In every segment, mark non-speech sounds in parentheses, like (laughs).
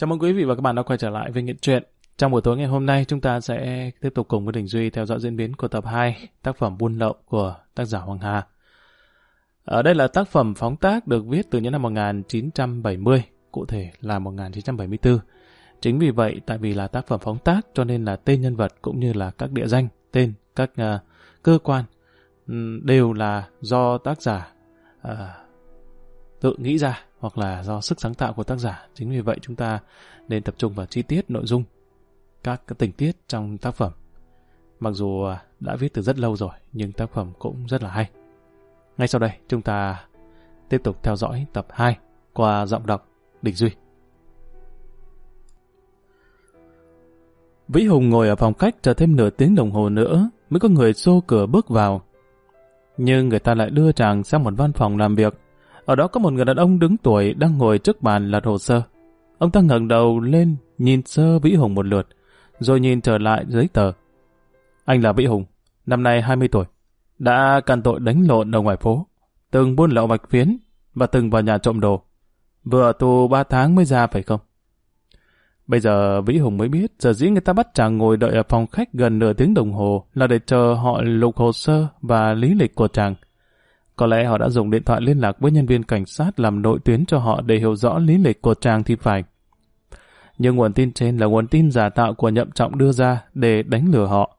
Chào mừng quý vị và các bạn đã quay trở lại với Nghiện Truyện. Trong buổi tối ngày hôm nay chúng ta sẽ tiếp tục cùng với Đình Duy theo dõi diễn biến của tập 2 tác phẩm Buôn Lậu của tác giả Hoàng Hà. Ở đây là tác phẩm phóng tác được viết từ những năm 1970, cụ thể là 1974. Chính vì vậy, tại vì là tác phẩm phóng tác cho nên là tên nhân vật cũng như là các địa danh, tên, các uh, cơ quan um, đều là do tác giả uh, tự nghĩ ra hoặc là do sức sáng tạo của tác giả. Chính vì vậy chúng ta nên tập trung vào chi tiết nội dung, các tình tiết trong tác phẩm. Mặc dù à, đã viết từ rất lâu rồi, nhưng tác phẩm cũng rất là hay. Ngay sau đây, chúng ta tiếp tục theo dõi tập 2 qua giọng đọc đình Duy. Vĩ Hùng ngồi ở phòng khách chờ thêm nửa tiếng đồng hồ nữa mới có người xô cửa bước vào. Nhưng người ta lại đưa chàng sang một văn phòng làm việc ở đó có một người đàn ông đứng tuổi đang ngồi trước bàn lật hồ sơ. Ông ta ngẩng đầu lên, nhìn sơ Vĩ Hùng một lượt, rồi nhìn trở lại giấy tờ. Anh là Vĩ Hùng, năm nay 20 tuổi, đã can tội đánh lộn ở ngoài phố, từng buôn lậu bạch phiến và từng vào nhà trộm đồ. Vừa tù 3 tháng mới ra phải không? Bây giờ Vĩ Hùng mới biết, giờ dĩ người ta bắt chàng ngồi đợi ở phòng khách gần nửa tiếng đồng hồ là để chờ họ lục hồ sơ và lý lịch của chàng. Có lẽ họ đã dùng điện thoại liên lạc với nhân viên cảnh sát làm nội tuyến cho họ để hiểu rõ lý lịch của chàng thì phải. Nhưng nguồn tin trên là nguồn tin giả tạo của nhậm trọng đưa ra để đánh lừa họ.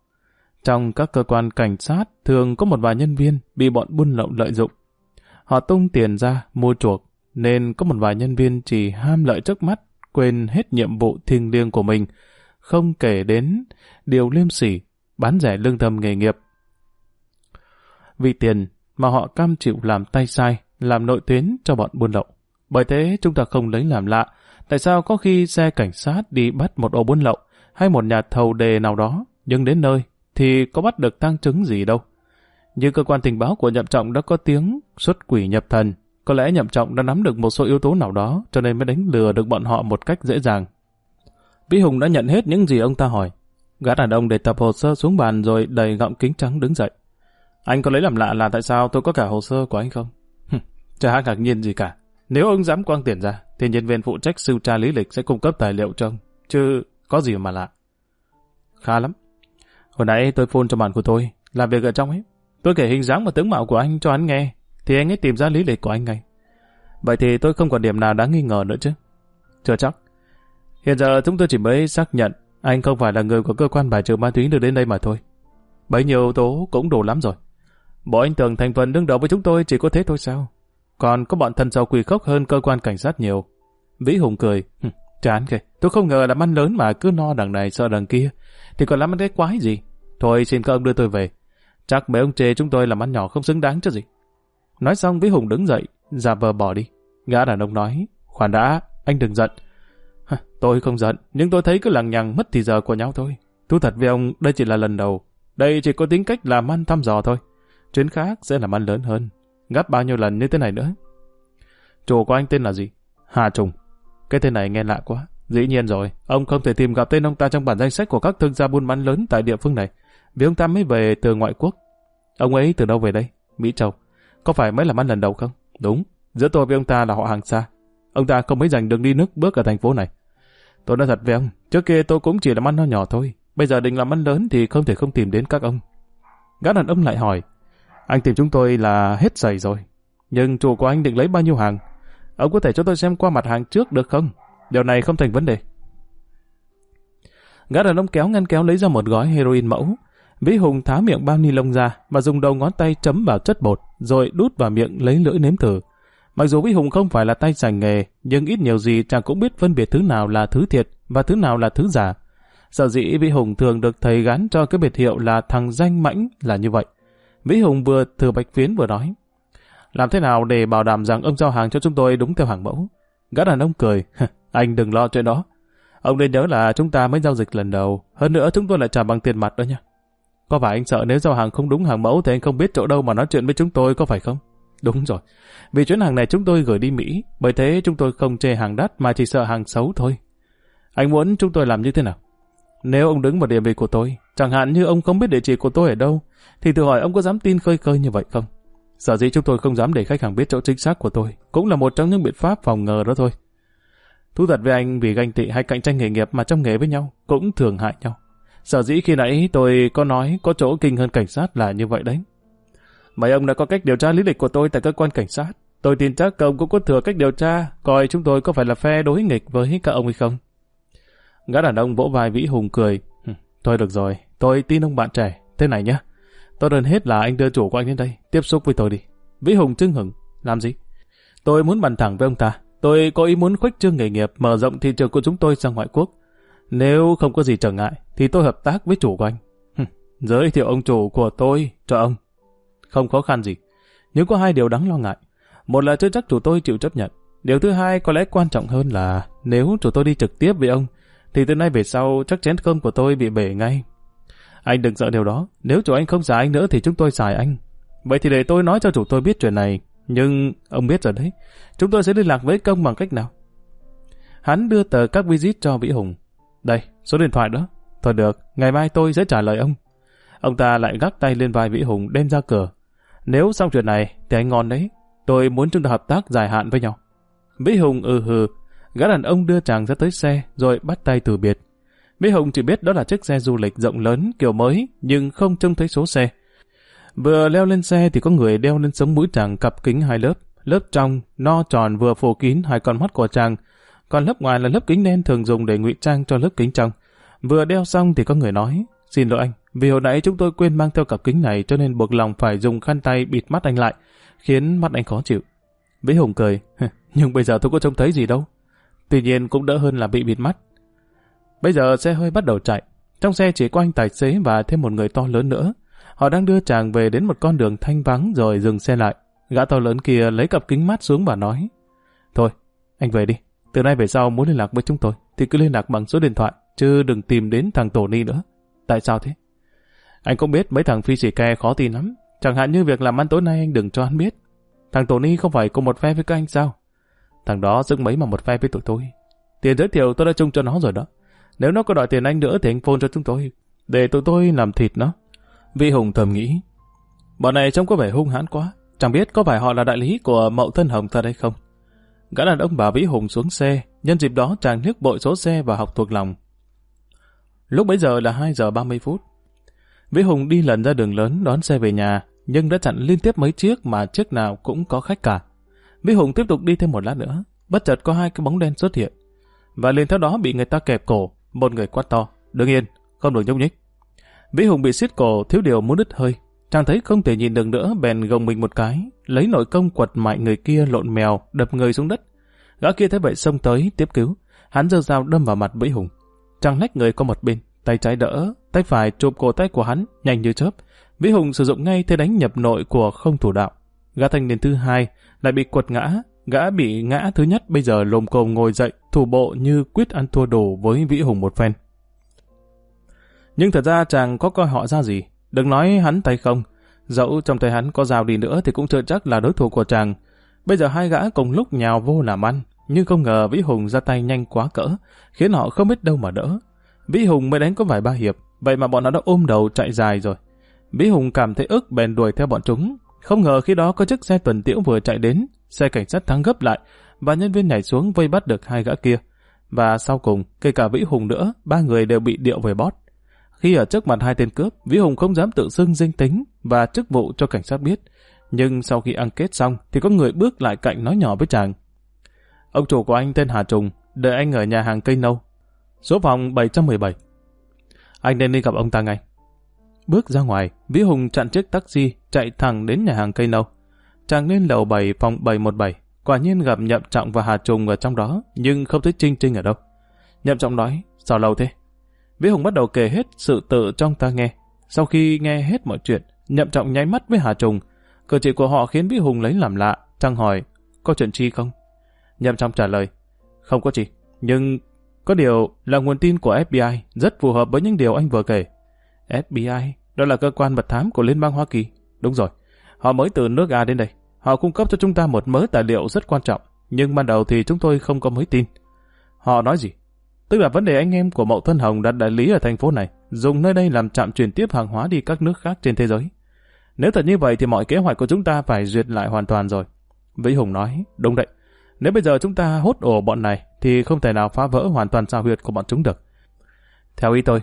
Trong các cơ quan cảnh sát, thường có một vài nhân viên bị bọn buôn lậu lợi dụng. Họ tung tiền ra, mua chuộc, nên có một vài nhân viên chỉ ham lợi trước mắt, quên hết nhiệm vụ thiêng liêng của mình, không kể đến điều liêm sỉ, bán rẻ lương tâm nghề nghiệp. Vì tiền mà họ cam chịu làm tay sai, làm nội tuyến cho bọn buôn lậu. Bởi thế chúng ta không lấy làm lạ, tại sao có khi xe cảnh sát đi bắt một ổ buôn lậu hay một nhà thầu đề nào đó, nhưng đến nơi thì có bắt được tăng chứng gì đâu. Như cơ quan tình báo của Nhậm Trọng đã có tiếng xuất quỷ nhập thần, có lẽ Nhậm Trọng đã nắm được một số yếu tố nào đó cho nên mới đánh lừa được bọn họ một cách dễ dàng. Vĩ Hùng đã nhận hết những gì ông ta hỏi. Gã đàn ông để tập hồ sơ xuống bàn rồi đầy gọng kính trắng đứng dậy. Anh có lấy làm lạ là tại sao tôi có cả hồ sơ của anh không? Chả ngạc nhiên gì cả. Nếu ông dám quăng tiền ra, thì nhân viên phụ trách sưu tra lý lịch sẽ cung cấp tài liệu cho ông. Chứ có gì mà lạ. Khá lắm. Hồi nãy tôi phone cho bạn của tôi, làm việc ở trong ấy. Tôi kể hình dáng và tướng mạo của anh cho anh nghe, thì anh ấy tìm ra lý lịch của anh ngay. Vậy thì tôi không còn điểm nào đáng nghi ngờ nữa chứ. Chưa chắc. Hiện giờ chúng tôi chỉ mới xác nhận anh không phải là người của cơ quan bài trừ ma túy được đến đây mà thôi. Bấy nhiêu yếu tố cũng đủ lắm rồi. Bộ anh tưởng thành phần đương đầu với chúng tôi chỉ có thế thôi sao? Còn có bọn thần giàu quỷ khốc hơn cơ quan cảnh sát nhiều. Vĩ Hùng cười. Chán kìa, tôi không ngờ là ăn lớn mà cứ no đằng này sợ đằng kia. Thì còn làm ăn cái quái gì? Thôi xin các ông đưa tôi về. Chắc mấy ông chê chúng tôi làm ăn nhỏ không xứng đáng chứ gì. Nói xong Vĩ Hùng đứng dậy, giả vờ bỏ đi. Gã đàn ông nói, khoan đã, anh đừng giận. tôi không giận, nhưng tôi thấy cứ lằng nhằng mất thì giờ của nhau thôi. Thú thật với ông, đây chỉ là lần đầu. Đây chỉ có tính cách làm ăn thăm dò thôi chuyến khác sẽ làm ăn lớn hơn. Gấp bao nhiêu lần như thế này nữa. Chủ của anh tên là gì? Hà Trùng. Cái tên này nghe lạ quá. Dĩ nhiên rồi, ông không thể tìm gặp tên ông ta trong bản danh sách của các thương gia buôn bán lớn tại địa phương này. Vì ông ta mới về từ ngoại quốc. Ông ấy từ đâu về đây? Mỹ Châu. Có phải mới làm ăn lần đầu không? Đúng, giữa tôi với ông ta là họ hàng xa. Ông ta không mấy dành đường đi nước bước ở thành phố này. Tôi nói thật với ông, trước kia tôi cũng chỉ làm ăn nhỏ nhỏ thôi. Bây giờ định làm ăn lớn thì không thể không tìm đến các ông. Gã đàn ông lại hỏi, anh tìm chúng tôi là hết giày rồi. Nhưng chủ của anh định lấy bao nhiêu hàng? Ông có thể cho tôi xem qua mặt hàng trước được không? Điều này không thành vấn đề. Gã đàn ông kéo ngăn kéo lấy ra một gói heroin mẫu. Vĩ Hùng tháo miệng bao ni lông ra và dùng đầu ngón tay chấm vào chất bột rồi đút vào miệng lấy lưỡi nếm thử. Mặc dù Vĩ Hùng không phải là tay sành nghề, nhưng ít nhiều gì chàng cũng biết phân biệt thứ nào là thứ thiệt và thứ nào là thứ giả. Sở dĩ Vĩ Hùng thường được thầy gắn cho cái biệt hiệu là thằng danh mãnh là như vậy. Vĩ Hùng vừa thừa bạch phiến vừa nói. Làm thế nào để bảo đảm rằng ông giao hàng cho chúng tôi đúng theo hàng mẫu? Gã đàn ông cười. Anh đừng lo chuyện đó. Ông nên nhớ là chúng ta mới giao dịch lần đầu. Hơn nữa chúng tôi lại trả bằng tiền mặt đó nha. Có phải anh sợ nếu giao hàng không đúng hàng mẫu thì anh không biết chỗ đâu mà nói chuyện với chúng tôi có phải không? Đúng rồi. Vì chuyến hàng này chúng tôi gửi đi Mỹ. Bởi thế chúng tôi không chê hàng đắt mà chỉ sợ hàng xấu thôi. Anh muốn chúng tôi làm như thế nào? Nếu ông đứng vào địa vị của tôi, chẳng hạn như ông không biết địa chỉ của tôi ở đâu, thì thử hỏi ông có dám tin khơi khơi như vậy không? Sở dĩ chúng tôi không dám để khách hàng biết chỗ chính xác của tôi, cũng là một trong những biện pháp phòng ngừa đó thôi. Thú thật với anh vì ganh tị hay cạnh tranh nghề nghiệp mà trong nghề với nhau cũng thường hại nhau. Sở dĩ khi nãy tôi có nói có chỗ kinh hơn cảnh sát là như vậy đấy. Mấy ông đã có cách điều tra lý lịch của tôi tại cơ quan cảnh sát. Tôi tin chắc ông cũng có thừa cách điều tra, coi chúng tôi có phải là phe đối nghịch với các ông hay không. Gã đàn ông vỗ vai Vĩ Hùng cười. Thôi được rồi, tôi tin ông bạn trẻ. Thế này nhá. Tôi đơn hết là anh đưa chủ của anh đến đây, tiếp xúc với tôi đi. Vĩ Hùng chưng hửng. Làm gì? Tôi muốn bàn thẳng với ông ta. Tôi có ý muốn khuếch trương nghề nghiệp, mở rộng thị trường của chúng tôi sang ngoại quốc. Nếu không có gì trở ngại, thì tôi hợp tác với chủ của anh. Giới thiệu ông chủ của tôi cho ông. Không khó khăn gì. Nhưng có hai điều đáng lo ngại. Một là chưa chắc chủ tôi chịu chấp nhận. Điều thứ hai có lẽ quan trọng hơn là nếu chủ tôi đi trực tiếp với ông, thì từ nay về sau chắc chén cơm của tôi bị bể ngay. Anh đừng sợ điều đó. Nếu chủ anh không xài anh nữa thì chúng tôi xài anh. Vậy thì để tôi nói cho chủ tôi biết chuyện này. Nhưng ông biết rồi đấy. Chúng tôi sẽ liên lạc với công bằng cách nào? Hắn đưa tờ các visit cho Vĩ Hùng. Đây, số điện thoại đó. Thôi được, ngày mai tôi sẽ trả lời ông. Ông ta lại gác tay lên vai Vĩ Hùng đem ra cửa. Nếu xong chuyện này thì anh ngon đấy. Tôi muốn chúng ta hợp tác dài hạn với nhau. Vĩ Hùng ừ hừ, gã đàn ông đưa chàng ra tới xe rồi bắt tay từ biệt. Mỹ Hùng chỉ biết đó là chiếc xe du lịch rộng lớn kiểu mới nhưng không trông thấy số xe. Vừa leo lên xe thì có người đeo lên sống mũi chàng cặp kính hai lớp. Lớp trong, no tròn vừa phủ kín hai con mắt của chàng. Còn lớp ngoài là lớp kính đen thường dùng để ngụy trang cho lớp kính trong. Vừa đeo xong thì có người nói, xin lỗi anh, vì hồi nãy chúng tôi quên mang theo cặp kính này cho nên buộc lòng phải dùng khăn tay bịt mắt anh lại, khiến mắt anh khó chịu. Vĩ Hùng cười, nhưng bây giờ tôi có trông thấy gì đâu. Tuy nhiên cũng đỡ hơn là bị bịt mắt. Bây giờ xe hơi bắt đầu chạy. Trong xe chỉ có anh tài xế và thêm một người to lớn nữa. Họ đang đưa chàng về đến một con đường thanh vắng rồi dừng xe lại. Gã to lớn kia lấy cặp kính mát xuống và nói Thôi, anh về đi. Từ nay về sau muốn liên lạc với chúng tôi thì cứ liên lạc bằng số điện thoại chứ đừng tìm đến thằng Tổ Ni nữa. Tại sao thế? Anh cũng biết mấy thằng phi sĩ ke khó tin lắm. Chẳng hạn như việc làm ăn tối nay anh đừng cho hắn biết. Thằng Tổ Ni không phải cùng một phe với các anh sao? Thằng đó dưng mấy mà một phe với tụi tôi. Tiền giới thiệu tôi đã chung cho nó rồi đó. Nếu nó có đòi tiền anh nữa thì anh phone cho chúng tôi. Để tụi tôi làm thịt nó. Vi Hùng thầm nghĩ. Bọn này trông có vẻ hung hãn quá. Chẳng biết có phải họ là đại lý của mậu thân hồng thật đây không? Gã đàn ông bà Vĩ Hùng xuống xe. Nhân dịp đó chàng nước bội số xe và học thuộc lòng. Lúc bấy giờ là 2 giờ 30 phút. Vĩ Hùng đi lần ra đường lớn đón xe về nhà, nhưng đã chặn liên tiếp mấy chiếc mà chiếc nào cũng có khách cả. Vĩ Hùng tiếp tục đi thêm một lát nữa, bất chợt có hai cái bóng đen xuất hiện. Và liền theo đó bị người ta kẹp cổ, một người quát to, đứng yên, không được nhúc nhích. Vĩ Hùng bị xiết cổ, thiếu điều muốn đứt hơi. Chàng thấy không thể nhìn được nữa, bèn gồng mình một cái, lấy nội công quật mạnh người kia lộn mèo, đập người xuống đất. Gã kia thấy vậy xông tới, tiếp cứu. Hắn giơ dao đâm vào mặt Vĩ Hùng. Chàng lách người qua một bên, tay trái đỡ, tay phải chụp cổ tay của hắn, nhanh như chớp. Vĩ Hùng sử dụng ngay thế đánh nhập nội của không thủ đạo. Gã thanh niên thứ hai lại bị quật ngã, gã bị ngã thứ nhất bây giờ lồm cồm ngồi dậy, thủ bộ như quyết ăn thua đồ với Vĩ Hùng một phen. Nhưng thật ra chàng có coi họ ra gì, đừng nói hắn tay không, dẫu trong tay hắn có rào đi nữa thì cũng chưa chắc là đối thủ của chàng. Bây giờ hai gã cùng lúc nhào vô làm ăn, nhưng không ngờ Vĩ Hùng ra tay nhanh quá cỡ, khiến họ không biết đâu mà đỡ. Vĩ Hùng mới đánh có vài ba hiệp, vậy mà bọn nó đã ôm đầu chạy dài rồi. Vĩ Hùng cảm thấy ức bèn đuổi theo bọn chúng. Không ngờ khi đó có chiếc xe tuần tiễu vừa chạy đến, xe cảnh sát thắng gấp lại, và nhân viên nhảy xuống vây bắt được hai gã kia. Và sau cùng, kể cả Vĩ Hùng nữa, ba người đều bị điệu về bót. Khi ở trước mặt hai tên cướp, Vĩ Hùng không dám tự xưng danh tính và chức vụ cho cảnh sát biết. Nhưng sau khi ăn kết xong, thì có người bước lại cạnh nói nhỏ với chàng. Ông chủ của anh tên Hà Trùng, đợi anh ở nhà hàng cây nâu. Số phòng 717. Anh nên đi gặp ông ta ngay. Bước ra ngoài, Vĩ Hùng chặn chiếc taxi, chạy thẳng đến nhà hàng cây nâu. Chàng lên lầu 7 phòng 717, quả nhiên gặp Nhậm Trọng và Hà Trùng ở trong đó, nhưng không thấy Trinh Trinh ở đâu. Nhậm Trọng nói, sao lâu thế? Vĩ Hùng bắt đầu kể hết sự tự trong ta nghe. Sau khi nghe hết mọi chuyện, Nhậm Trọng nháy mắt với Hà Trùng. Cử chỉ của họ khiến Vĩ Hùng lấy làm lạ, chàng hỏi, có chuyện chi không? Nhậm Trọng trả lời, không có gì, nhưng có điều là nguồn tin của FBI rất phù hợp với những điều anh vừa kể. FBI, đó là cơ quan mật thám của Liên bang Hoa Kỳ. Đúng rồi, họ mới từ nước A đến đây. Họ cung cấp cho chúng ta một mớ tài liệu rất quan trọng, nhưng ban đầu thì chúng tôi không có mới tin. Họ nói gì? Tức là vấn đề anh em của Mậu Thân Hồng đặt đại lý ở thành phố này, dùng nơi đây làm trạm chuyển tiếp hàng hóa đi các nước khác trên thế giới. Nếu thật như vậy thì mọi kế hoạch của chúng ta phải duyệt lại hoàn toàn rồi. Vĩ Hùng nói, đúng đấy. Nếu bây giờ chúng ta hốt ổ bọn này, thì không thể nào phá vỡ hoàn toàn sao huyệt của bọn chúng được. Theo ý tôi,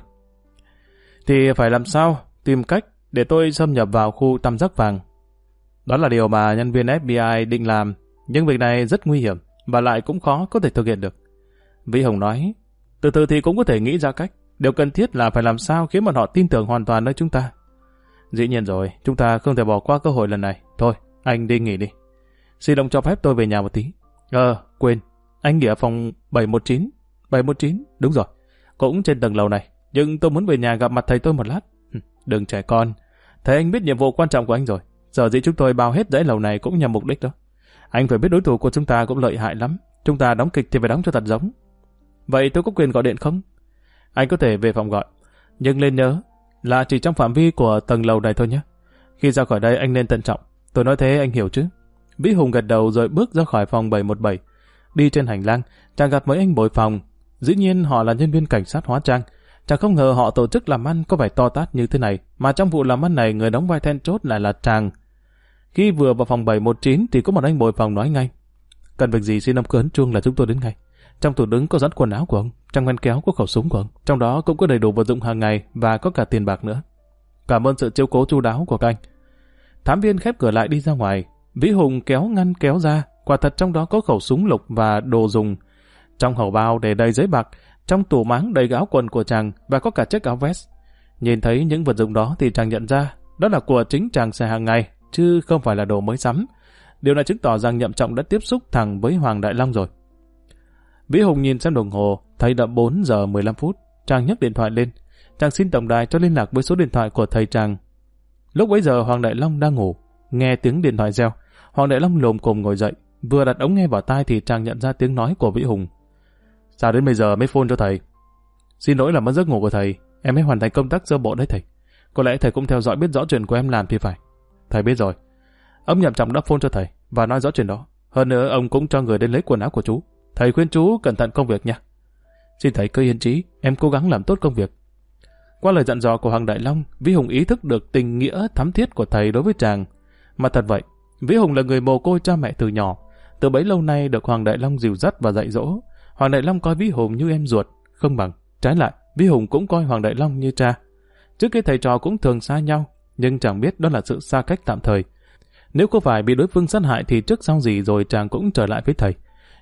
thì phải làm sao tìm cách để tôi xâm nhập vào khu tam giác vàng. Đó là điều mà nhân viên FBI định làm, nhưng việc này rất nguy hiểm và lại cũng khó có thể thực hiện được. Vĩ Hồng nói, từ từ thì cũng có thể nghĩ ra cách. Điều cần thiết là phải làm sao khiến bọn họ tin tưởng hoàn toàn nơi chúng ta. Dĩ nhiên rồi, chúng ta không thể bỏ qua cơ hội lần này. Thôi, anh đi nghỉ đi. Xin ông cho phép tôi về nhà một tí. Ờ, quên, anh nghỉ ở phòng 719. 719, đúng rồi. Cũng trên tầng lầu này. Nhưng tôi muốn về nhà gặp mặt thầy tôi một lát. Đừng trẻ con. Thầy anh biết nhiệm vụ quan trọng của anh rồi. Giờ dĩ chúng tôi bao hết dãy lầu này cũng nhằm mục đích đó. Anh phải biết đối thủ của chúng ta cũng lợi hại lắm. Chúng ta đóng kịch thì phải đóng cho thật giống. Vậy tôi có quyền gọi điện không? Anh có thể về phòng gọi. Nhưng lên nhớ là chỉ trong phạm vi của tầng lầu này thôi nhé. Khi ra khỏi đây anh nên tận trọng. Tôi nói thế anh hiểu chứ? Vĩ Hùng gật đầu rồi bước ra khỏi phòng 717. Đi trên hành lang, chàng gặp mấy anh bồi phòng. Dĩ nhiên họ là nhân viên cảnh sát hóa trang. Chàng không ngờ họ tổ chức làm ăn có vẻ to tát như thế này, mà trong vụ làm ăn này người đóng vai then chốt lại là chàng. Khi vừa vào phòng 719 thì có một anh bồi phòng nói ngay. Cần việc gì xin ông cứ ấn chuông là chúng tôi đến ngay. Trong tủ đứng có dẫn quần áo của ông, trong ngăn kéo có khẩu súng của ông, trong đó cũng có đầy đủ vật dụng hàng ngày và có cả tiền bạc nữa. Cảm ơn sự chiếu cố chu đáo của các anh. Thám viên khép cửa lại đi ra ngoài, Vĩ Hùng kéo ngăn kéo ra, quả thật trong đó có khẩu súng lục và đồ dùng. Trong hầu bao để đầy giấy bạc, trong tủ máng đầy áo quần của chàng và có cả chiếc áo vest. Nhìn thấy những vật dụng đó thì chàng nhận ra đó là của chính chàng xài hàng ngày, chứ không phải là đồ mới sắm. Điều này chứng tỏ rằng Nhậm Trọng đã tiếp xúc thẳng với Hoàng Đại Long rồi. Vĩ Hùng nhìn xem đồng hồ, thấy đã 4 giờ 15 phút. Chàng nhấc điện thoại lên. Chàng xin tổng đài cho liên lạc với số điện thoại của thầy chàng. Lúc bấy giờ Hoàng Đại Long đang ngủ. Nghe tiếng điện thoại reo. Hoàng Đại Long lồm cồm ngồi dậy. Vừa đặt ống nghe vào tai thì chàng nhận ra tiếng nói của Vĩ Hùng. Sao đến bây giờ mới phone cho thầy? Xin lỗi là mất giấc ngủ của thầy. Em mới hoàn thành công tác sơ bộ đấy thầy. Có lẽ thầy cũng theo dõi biết rõ chuyện của em làm thì phải. Thầy biết rồi. Ông nhậm trọng đã phone cho thầy và nói rõ chuyện đó. Hơn nữa ông cũng cho người đến lấy quần áo của chú. Thầy khuyên chú cẩn thận công việc nha. Xin thầy cứ yên trí, em cố gắng làm tốt công việc. Qua lời dặn dò của Hoàng Đại Long, Vĩ Hùng ý thức được tình nghĩa thắm thiết của thầy đối với chàng. Mà thật vậy, Vĩ Hùng là người mồ côi cha mẹ từ nhỏ. Từ bấy lâu nay được Hoàng Đại Long dìu dắt và dạy dỗ. Hoàng Đại Long coi Vĩ Hùng như em ruột, không bằng. Trái lại, Vĩ Hùng cũng coi Hoàng Đại Long như cha. Trước kia thầy trò cũng thường xa nhau, nhưng chẳng biết đó là sự xa cách tạm thời. Nếu có phải bị đối phương sát hại thì trước sau gì rồi chàng cũng trở lại với thầy.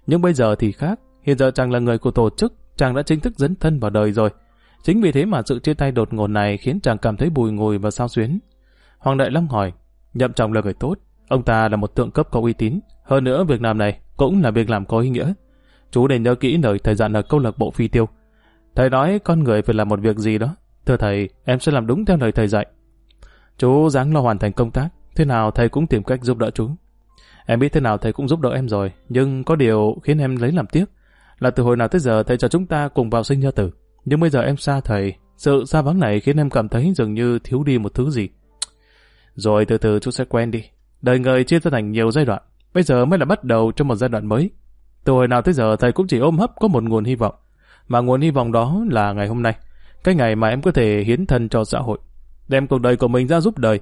Nhưng bây giờ thì khác, hiện giờ chàng là người của tổ chức, chàng đã chính thức dấn thân vào đời rồi. Chính vì thế mà sự chia tay đột ngột này khiến chàng cảm thấy bùi ngùi và sao xuyến. Hoàng Đại Long hỏi, nhậm trọng là người tốt, ông ta là một tượng cấp có uy tín, hơn nữa việc làm này cũng là việc làm có ý nghĩa. Chú nên nhớ kỹ lời thầy dặn ở câu lạc bộ phi tiêu. Thầy nói con người phải làm một việc gì đó. Thưa thầy, em sẽ làm đúng theo lời thầy dạy. Chú dáng lo hoàn thành công tác, thế nào thầy cũng tìm cách giúp đỡ chú. Em biết thế nào thầy cũng giúp đỡ em rồi, nhưng có điều khiến em lấy làm tiếc. Là từ hồi nào tới giờ thầy cho chúng ta cùng vào sinh ra tử. Nhưng bây giờ em xa thầy, sự xa vắng này khiến em cảm thấy dường như thiếu đi một thứ gì. Rồi từ từ chú sẽ quen đi. Đời người chia ra thành nhiều giai đoạn, bây giờ mới là bắt đầu cho một giai đoạn mới. Từ hồi nào tới giờ thầy cũng chỉ ôm hấp có một nguồn hy vọng. Mà nguồn hy vọng đó là ngày hôm nay. Cái ngày mà em có thể hiến thân cho xã hội. Đem cuộc đời của mình ra giúp đời.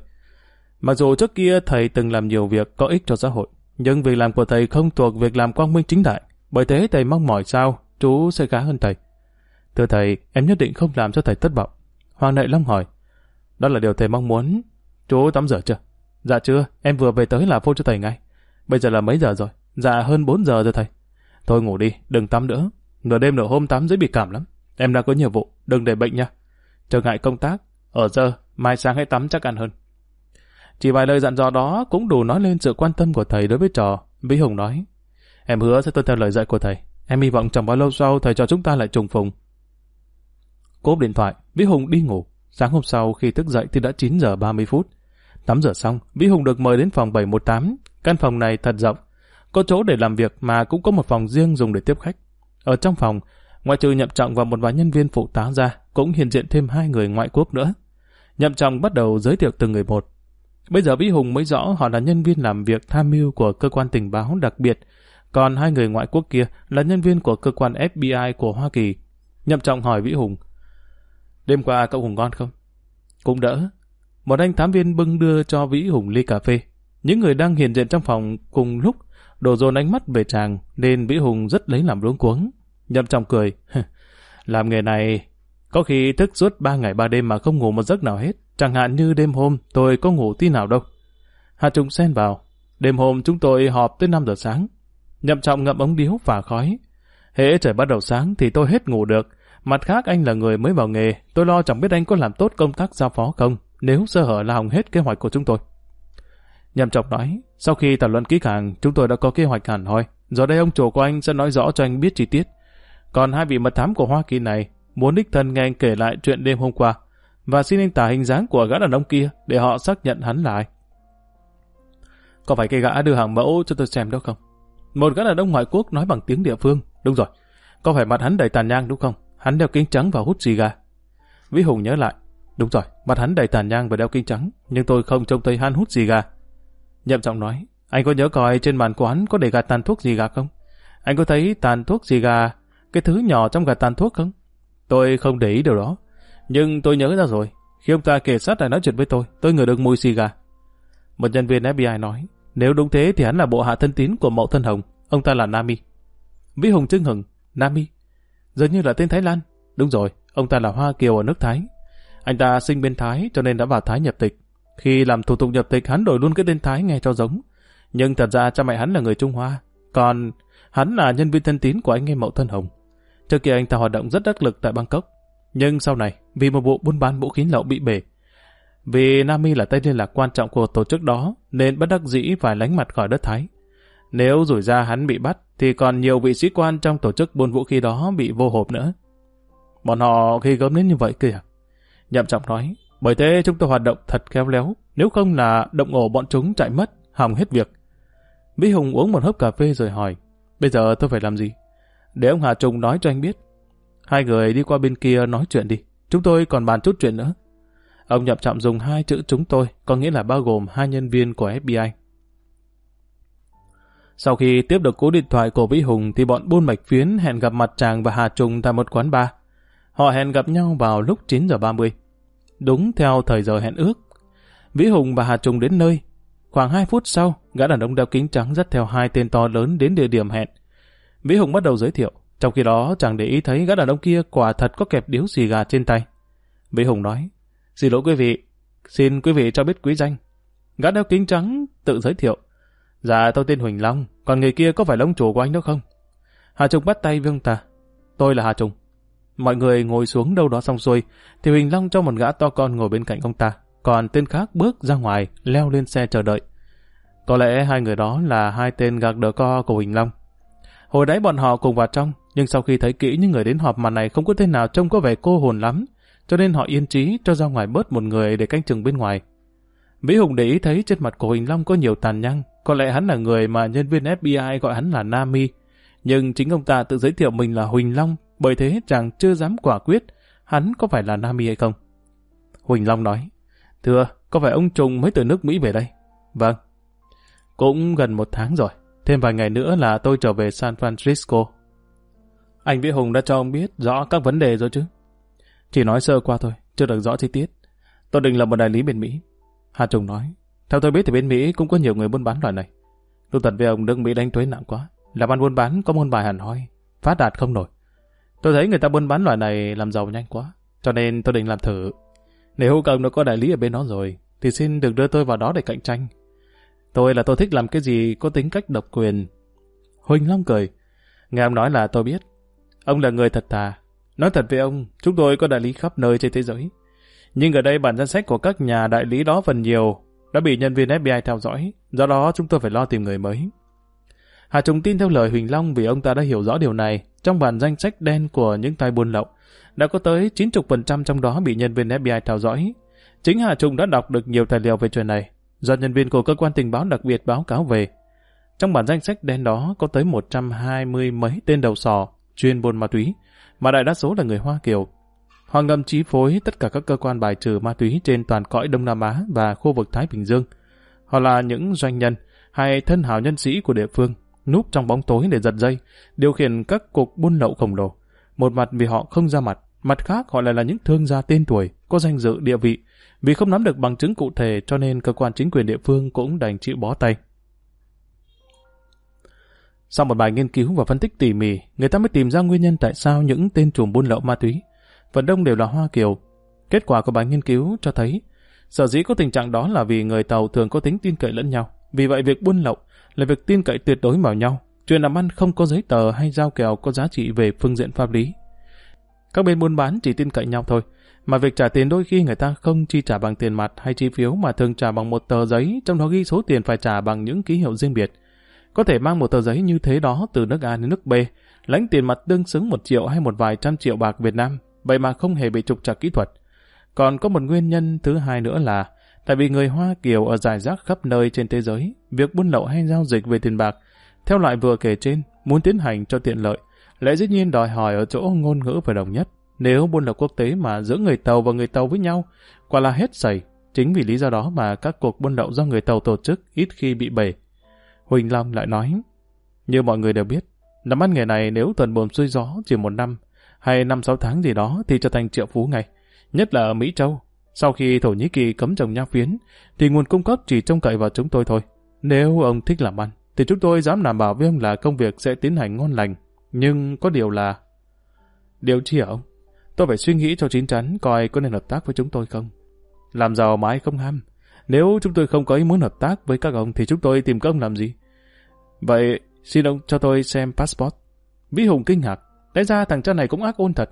Mặc dù trước kia thầy từng làm nhiều việc có ích cho xã hội, nhưng việc làm của thầy không thuộc việc làm quang minh chính đại. Bởi thế thầy mong mỏi sao, chú sẽ khá hơn thầy. Thưa thầy, em nhất định không làm cho thầy thất vọng. Hoàng Đại Long hỏi, đó là điều thầy mong muốn. Chú tắm rửa chưa? Dạ chưa, em vừa về tới là phô cho thầy ngay. Bây giờ là mấy giờ rồi? Dạ hơn 4 giờ rồi thầy. Thôi ngủ đi, đừng tắm nữa. Nửa đêm nửa hôm tắm dễ bị cảm lắm. Em đang có nhiều vụ, đừng để bệnh nha. Trở ngại công tác, ở giờ, mai sáng hãy tắm chắc ăn hơn. Chỉ vài lời dặn dò đó cũng đủ nói lên sự quan tâm của thầy đối với trò. Vĩ Hùng nói, em hứa sẽ tuân theo lời dạy của thầy. Em hy vọng chẳng bao lâu sau thầy cho chúng ta lại trùng phùng. Cốp điện thoại, Vĩ Hùng đi ngủ. Sáng hôm sau khi thức dậy thì đã 9 giờ 30 phút. Tắm rửa xong, Vĩ Hùng được mời đến phòng 718. Căn phòng này thật rộng. Có chỗ để làm việc mà cũng có một phòng riêng dùng để tiếp khách. Ở trong phòng, ngoại trừ nhậm trọng và một vài nhân viên phụ tá ra, cũng hiện diện thêm hai người ngoại quốc nữa. Nhậm trọng bắt đầu giới thiệu từng người một. Bây giờ Vĩ Hùng mới rõ họ là nhân viên làm việc tham mưu của cơ quan tình báo đặc biệt, còn hai người ngoại quốc kia là nhân viên của cơ quan FBI của Hoa Kỳ. Nhậm trọng hỏi Vĩ Hùng. Đêm qua cậu Hùng ngon không? Cũng đỡ. Một anh thám viên bưng đưa cho Vĩ Hùng ly cà phê. Những người đang hiện diện trong phòng cùng lúc đổ dồn ánh mắt về chàng nên Vĩ Hùng rất lấy làm luống cuống. Nhậm trọng cười. (laughs) Làm nghề này có khi thức suốt ba ngày ba đêm mà không ngủ một giấc nào hết. Chẳng hạn như đêm hôm tôi có ngủ tí nào đâu. Hà Trung xen vào. Đêm hôm chúng tôi họp tới 5 giờ sáng. Nhậm trọng ngậm ống điếu phả khói. Hễ trời bắt đầu sáng thì tôi hết ngủ được. Mặt khác anh là người mới vào nghề. Tôi lo chẳng biết anh có làm tốt công tác giao phó không. Nếu sơ hở là hỏng hết kế hoạch của chúng tôi. Nhậm trọng nói, sau khi thảo luận kỹ càng, chúng tôi đã có kế hoạch hẳn hoi. Giờ đây ông chủ của anh sẽ nói rõ cho anh biết chi tiết. Còn hai vị mật thám của Hoa Kỳ này muốn đích thân nghe anh kể lại chuyện đêm hôm qua và xin anh tả hình dáng của gã đàn ông kia để họ xác nhận hắn là ai. Có phải cái gã đưa hàng mẫu cho tôi xem đó không? Một gã đàn ông ngoại quốc nói bằng tiếng địa phương. Đúng rồi. Có phải mặt hắn đầy tàn nhang đúng không? Hắn đeo kính trắng và hút xì gà. Vĩ Hùng nhớ lại. Đúng rồi, mặt hắn đầy tàn nhang và đeo kính trắng, nhưng tôi không trông thấy hắn hút xì gà. Nhậm trọng nói, anh có nhớ coi trên bàn quán có để gạt tàn thuốc gì gà không? Anh có thấy tàn thuốc gì gà, cái thứ nhỏ trong gạt tàn thuốc không? Tôi không để ý điều đó. Nhưng tôi nhớ ra rồi. Khi ông ta kể sát lại nói chuyện với tôi, tôi ngửi được mùi xì gà. Một nhân viên FBI nói, nếu đúng thế thì hắn là bộ hạ thân tín của mậu thân hồng. Ông ta là Nami. Vĩ Hùng trưng hừng, Nami. Giờ như là tên Thái Lan. Đúng rồi, ông ta là Hoa Kiều ở nước Thái. Anh ta sinh bên Thái cho nên đã vào Thái nhập tịch. Khi làm thủ tục nhập tịch hắn đổi luôn cái tên Thái nghe cho giống. Nhưng thật ra cha mẹ hắn là người Trung Hoa. Còn hắn là nhân viên thân tín của anh em Mậu Thân Hồng. Trước kia anh ta hoạt động rất đắc lực tại Bangkok. Nhưng sau này, vì một vụ buôn bán vũ khí lậu bị bể, vì Nami là tay liên lạc quan trọng của tổ chức đó, nên bất đắc dĩ phải lánh mặt khỏi đất Thái. Nếu rủi ra hắn bị bắt, thì còn nhiều vị sĩ quan trong tổ chức buôn vũ khí đó bị vô hộp nữa. Bọn họ khi gớm đến như vậy kìa. Nhậm trọng nói, bởi thế chúng tôi hoạt động thật khéo léo, nếu không là động ổ bọn chúng chạy mất, hỏng hết việc. Vĩ Hùng uống một hớp cà phê rồi hỏi, bây giờ tôi phải làm gì? Để ông Hà Trung nói cho anh biết. Hai người đi qua bên kia nói chuyện đi, chúng tôi còn bàn chút chuyện nữa. Ông nhậm trọng dùng hai chữ chúng tôi, có nghĩa là bao gồm hai nhân viên của FBI. Sau khi tiếp được cú điện thoại của Vĩ Hùng thì bọn buôn mạch phiến hẹn gặp mặt chàng và Hà Trung tại một quán bar. Họ hẹn gặp nhau vào lúc 9 giờ 30. Đúng theo thời giờ hẹn ước. Vĩ Hùng và Hà Trung đến nơi. Khoảng 2 phút sau, gã đàn ông đeo kính trắng dắt theo hai tên to lớn đến địa điểm hẹn. Vĩ Hùng bắt đầu giới thiệu. Trong khi đó, chẳng để ý thấy gã đàn ông kia quả thật có kẹp điếu xì gà trên tay. Vĩ Hùng nói, Xin lỗi quý vị, xin quý vị cho biết quý danh. Gã đeo kính trắng tự giới thiệu. Dạ tôi tên Huỳnh Long, còn người kia có phải lông chủ của anh đó không? Hà Trung bắt tay với ông ta. Tôi là Hà Trung. Mọi người ngồi xuống đâu đó xong xuôi, thì Huỳnh Long cho một gã to con ngồi bên cạnh ông ta, còn tên khác bước ra ngoài, leo lên xe chờ đợi. Có lẽ hai người đó là hai tên gạc đỡ co của Huỳnh Long. Hồi đấy bọn họ cùng vào trong, nhưng sau khi thấy kỹ những người đến họp mặt này không có tên nào trông có vẻ cô hồn lắm, cho nên họ yên trí cho ra ngoài bớt một người để canh chừng bên ngoài. Vĩ Hùng để ý thấy trên mặt của Huỳnh Long có nhiều tàn nhang, có lẽ hắn là người mà nhân viên FBI gọi hắn là Nami, nhưng chính ông ta tự giới thiệu mình là Huỳnh Long, bởi thế chàng chưa dám quả quyết hắn có phải là Nam Y hay không. Huỳnh Long nói, Thưa, có phải ông Trùng mới từ nước Mỹ về đây? Vâng. Cũng gần một tháng rồi, thêm vài ngày nữa là tôi trở về San Francisco. Anh Vĩ Hùng đã cho ông biết rõ các vấn đề rồi chứ? Chỉ nói sơ qua thôi, chưa được rõ chi tiết. Tôi định là một đại lý bên Mỹ. Hà Trùng nói, theo tôi biết thì bên Mỹ cũng có nhiều người buôn bán loại này. Tôi thật với ông nước Mỹ đánh thuế nặng quá. Làm ăn buôn bán có môn bài hẳn hoi, phát đạt không nổi. Tôi thấy người ta buôn bán loại này làm giàu nhanh quá, cho nên tôi định làm thử. Nếu ông nó có đại lý ở bên đó rồi, thì xin được đưa tôi vào đó để cạnh tranh. Tôi là tôi thích làm cái gì có tính cách độc quyền. Huỳnh Long cười. Nghe ông nói là tôi biết. Ông là người thật thà, Nói thật với ông, chúng tôi có đại lý khắp nơi trên thế giới. Nhưng ở đây bản danh sách của các nhà đại lý đó phần nhiều đã bị nhân viên FBI theo dõi, do đó chúng tôi phải lo tìm người mới. Hà trùng tin theo lời Huỳnh Long vì ông ta đã hiểu rõ điều này. Trong bản danh sách đen của những tay buôn lậu, đã có tới 90% trong đó bị nhân viên FBI theo dõi. Chính Hà Trung đã đọc được nhiều tài liệu về chuyện này, do nhân viên của cơ quan tình báo đặc biệt báo cáo về. Trong bản danh sách đen đó có tới 120 mấy tên đầu sò, chuyên buôn ma túy, mà đại đa số là người Hoa Kiều. Họ ngầm chi phối tất cả các cơ quan bài trừ ma túy trên toàn cõi Đông Nam Á và khu vực Thái Bình Dương. Họ là những doanh nhân hay thân hào nhân sĩ của địa phương, núp trong bóng tối để giật dây, điều khiển các cuộc buôn lậu khổng lồ. Một mặt vì họ không ra mặt, Mặt khác họ lại là những thương gia tên tuổi, có danh dự địa vị. Vì không nắm được bằng chứng cụ thể cho nên cơ quan chính quyền địa phương cũng đành chịu bó tay. Sau một bài nghiên cứu và phân tích tỉ mỉ, người ta mới tìm ra nguyên nhân tại sao những tên trùm buôn lậu ma túy, phần đông đều là Hoa Kiều. Kết quả của bài nghiên cứu cho thấy, sở dĩ có tình trạng đó là vì người tàu thường có tính tin cậy lẫn nhau. Vì vậy việc buôn lậu là việc tin cậy tuyệt đối vào nhau. Chuyện làm ăn không có giấy tờ hay giao kèo có giá trị về phương diện pháp lý. Các bên buôn bán chỉ tin cậy nhau thôi, mà việc trả tiền đôi khi người ta không chi trả bằng tiền mặt hay chi phiếu mà thường trả bằng một tờ giấy, trong đó ghi số tiền phải trả bằng những ký hiệu riêng biệt. Có thể mang một tờ giấy như thế đó từ nước A đến nước B, lãnh tiền mặt tương xứng một triệu hay một vài trăm triệu bạc Việt Nam, vậy mà không hề bị trục trặc kỹ thuật. Còn có một nguyên nhân thứ hai nữa là, tại vì người Hoa Kiều ở giải rác khắp nơi trên thế giới, việc buôn lậu hay giao dịch về tiền bạc, theo loại vừa kể trên, muốn tiến hành cho tiện lợi, lẽ dĩ nhiên đòi hỏi ở chỗ ngôn ngữ phải đồng nhất. Nếu buôn lậu quốc tế mà giữa người Tàu và người Tàu với nhau, quả là hết sảy. Chính vì lý do đó mà các cuộc buôn lậu do người Tàu tổ chức ít khi bị bể. Huỳnh Long lại nói, như mọi người đều biết, làm ăn nghề này nếu tuần buồm xuôi gió chỉ một năm hay năm sáu tháng gì đó thì trở thành triệu phú ngay. Nhất là ở Mỹ Châu, sau khi Thổ Nhĩ Kỳ cấm trồng nha phiến, thì nguồn cung cấp chỉ trông cậy vào chúng tôi thôi. Nếu ông thích làm ăn, thì chúng tôi dám đảm bảo với ông là công việc sẽ tiến hành ngon lành. Nhưng có điều là... Điều chi hả ông? Tôi phải suy nghĩ cho chín chắn coi có nên hợp tác với chúng tôi không. Làm giàu mãi không ham. Nếu chúng tôi không có ý muốn hợp tác với các ông thì chúng tôi tìm công làm gì? Vậy xin ông cho tôi xem passport. Vĩ Hùng kinh ngạc. Lẽ ra thằng cha này cũng ác ôn thật.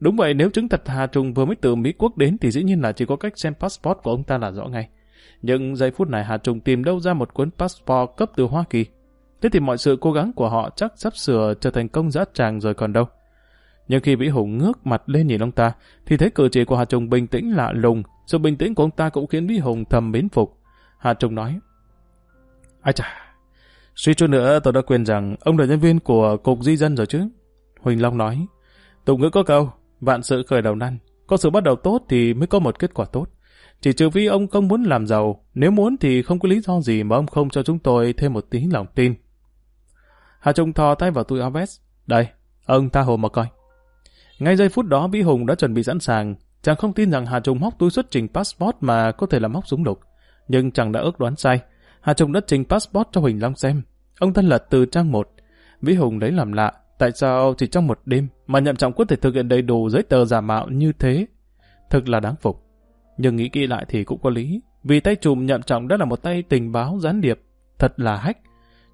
Đúng vậy nếu chứng thật Hà trùng vừa mới từ Mỹ Quốc đến thì dĩ nhiên là chỉ có cách xem passport của ông ta là rõ ngay. Nhưng giây phút này Hà trùng tìm đâu ra một cuốn passport cấp từ Hoa Kỳ. Thế thì mọi sự cố gắng của họ chắc sắp sửa trở thành công giá tràng rồi còn đâu. Nhưng khi Vĩ Hùng ngước mặt lên nhìn ông ta, thì thấy cử chỉ của Hà trùng bình tĩnh lạ lùng. Sự bình tĩnh của ông ta cũng khiến Vĩ Hùng thầm mến phục. Hà trùng nói, Ai chà, suy chút nữa tôi đã quên rằng ông là nhân viên của Cục Di dân rồi chứ. Huỳnh Long nói, tục ngữ có câu, vạn sự khởi đầu năn, có sự bắt đầu tốt thì mới có một kết quả tốt. Chỉ trừ vì ông không muốn làm giàu, nếu muốn thì không có lý do gì mà ông không cho chúng tôi thêm một tí lòng tin. Hà Trung thò tay vào túi áo vest. Đây, ông tha hồ mà coi. Ngay giây phút đó Vĩ Hùng đã chuẩn bị sẵn sàng. Chàng không tin rằng Hà Trung móc túi xuất trình passport mà có thể là móc súng lục. Nhưng chàng đã ước đoán sai. Hà Trung đã trình passport cho Huỳnh Long xem. Ông thân lật từ trang 1. Vĩ Hùng lấy làm lạ. Tại sao chỉ trong một đêm mà nhậm trọng có thể thực hiện đầy đủ giấy tờ giả mạo như thế? Thực là đáng phục. Nhưng nghĩ kỹ lại thì cũng có lý. Vì tay trùm nhậm trọng đã là một tay tình báo gián điệp. Thật là hách.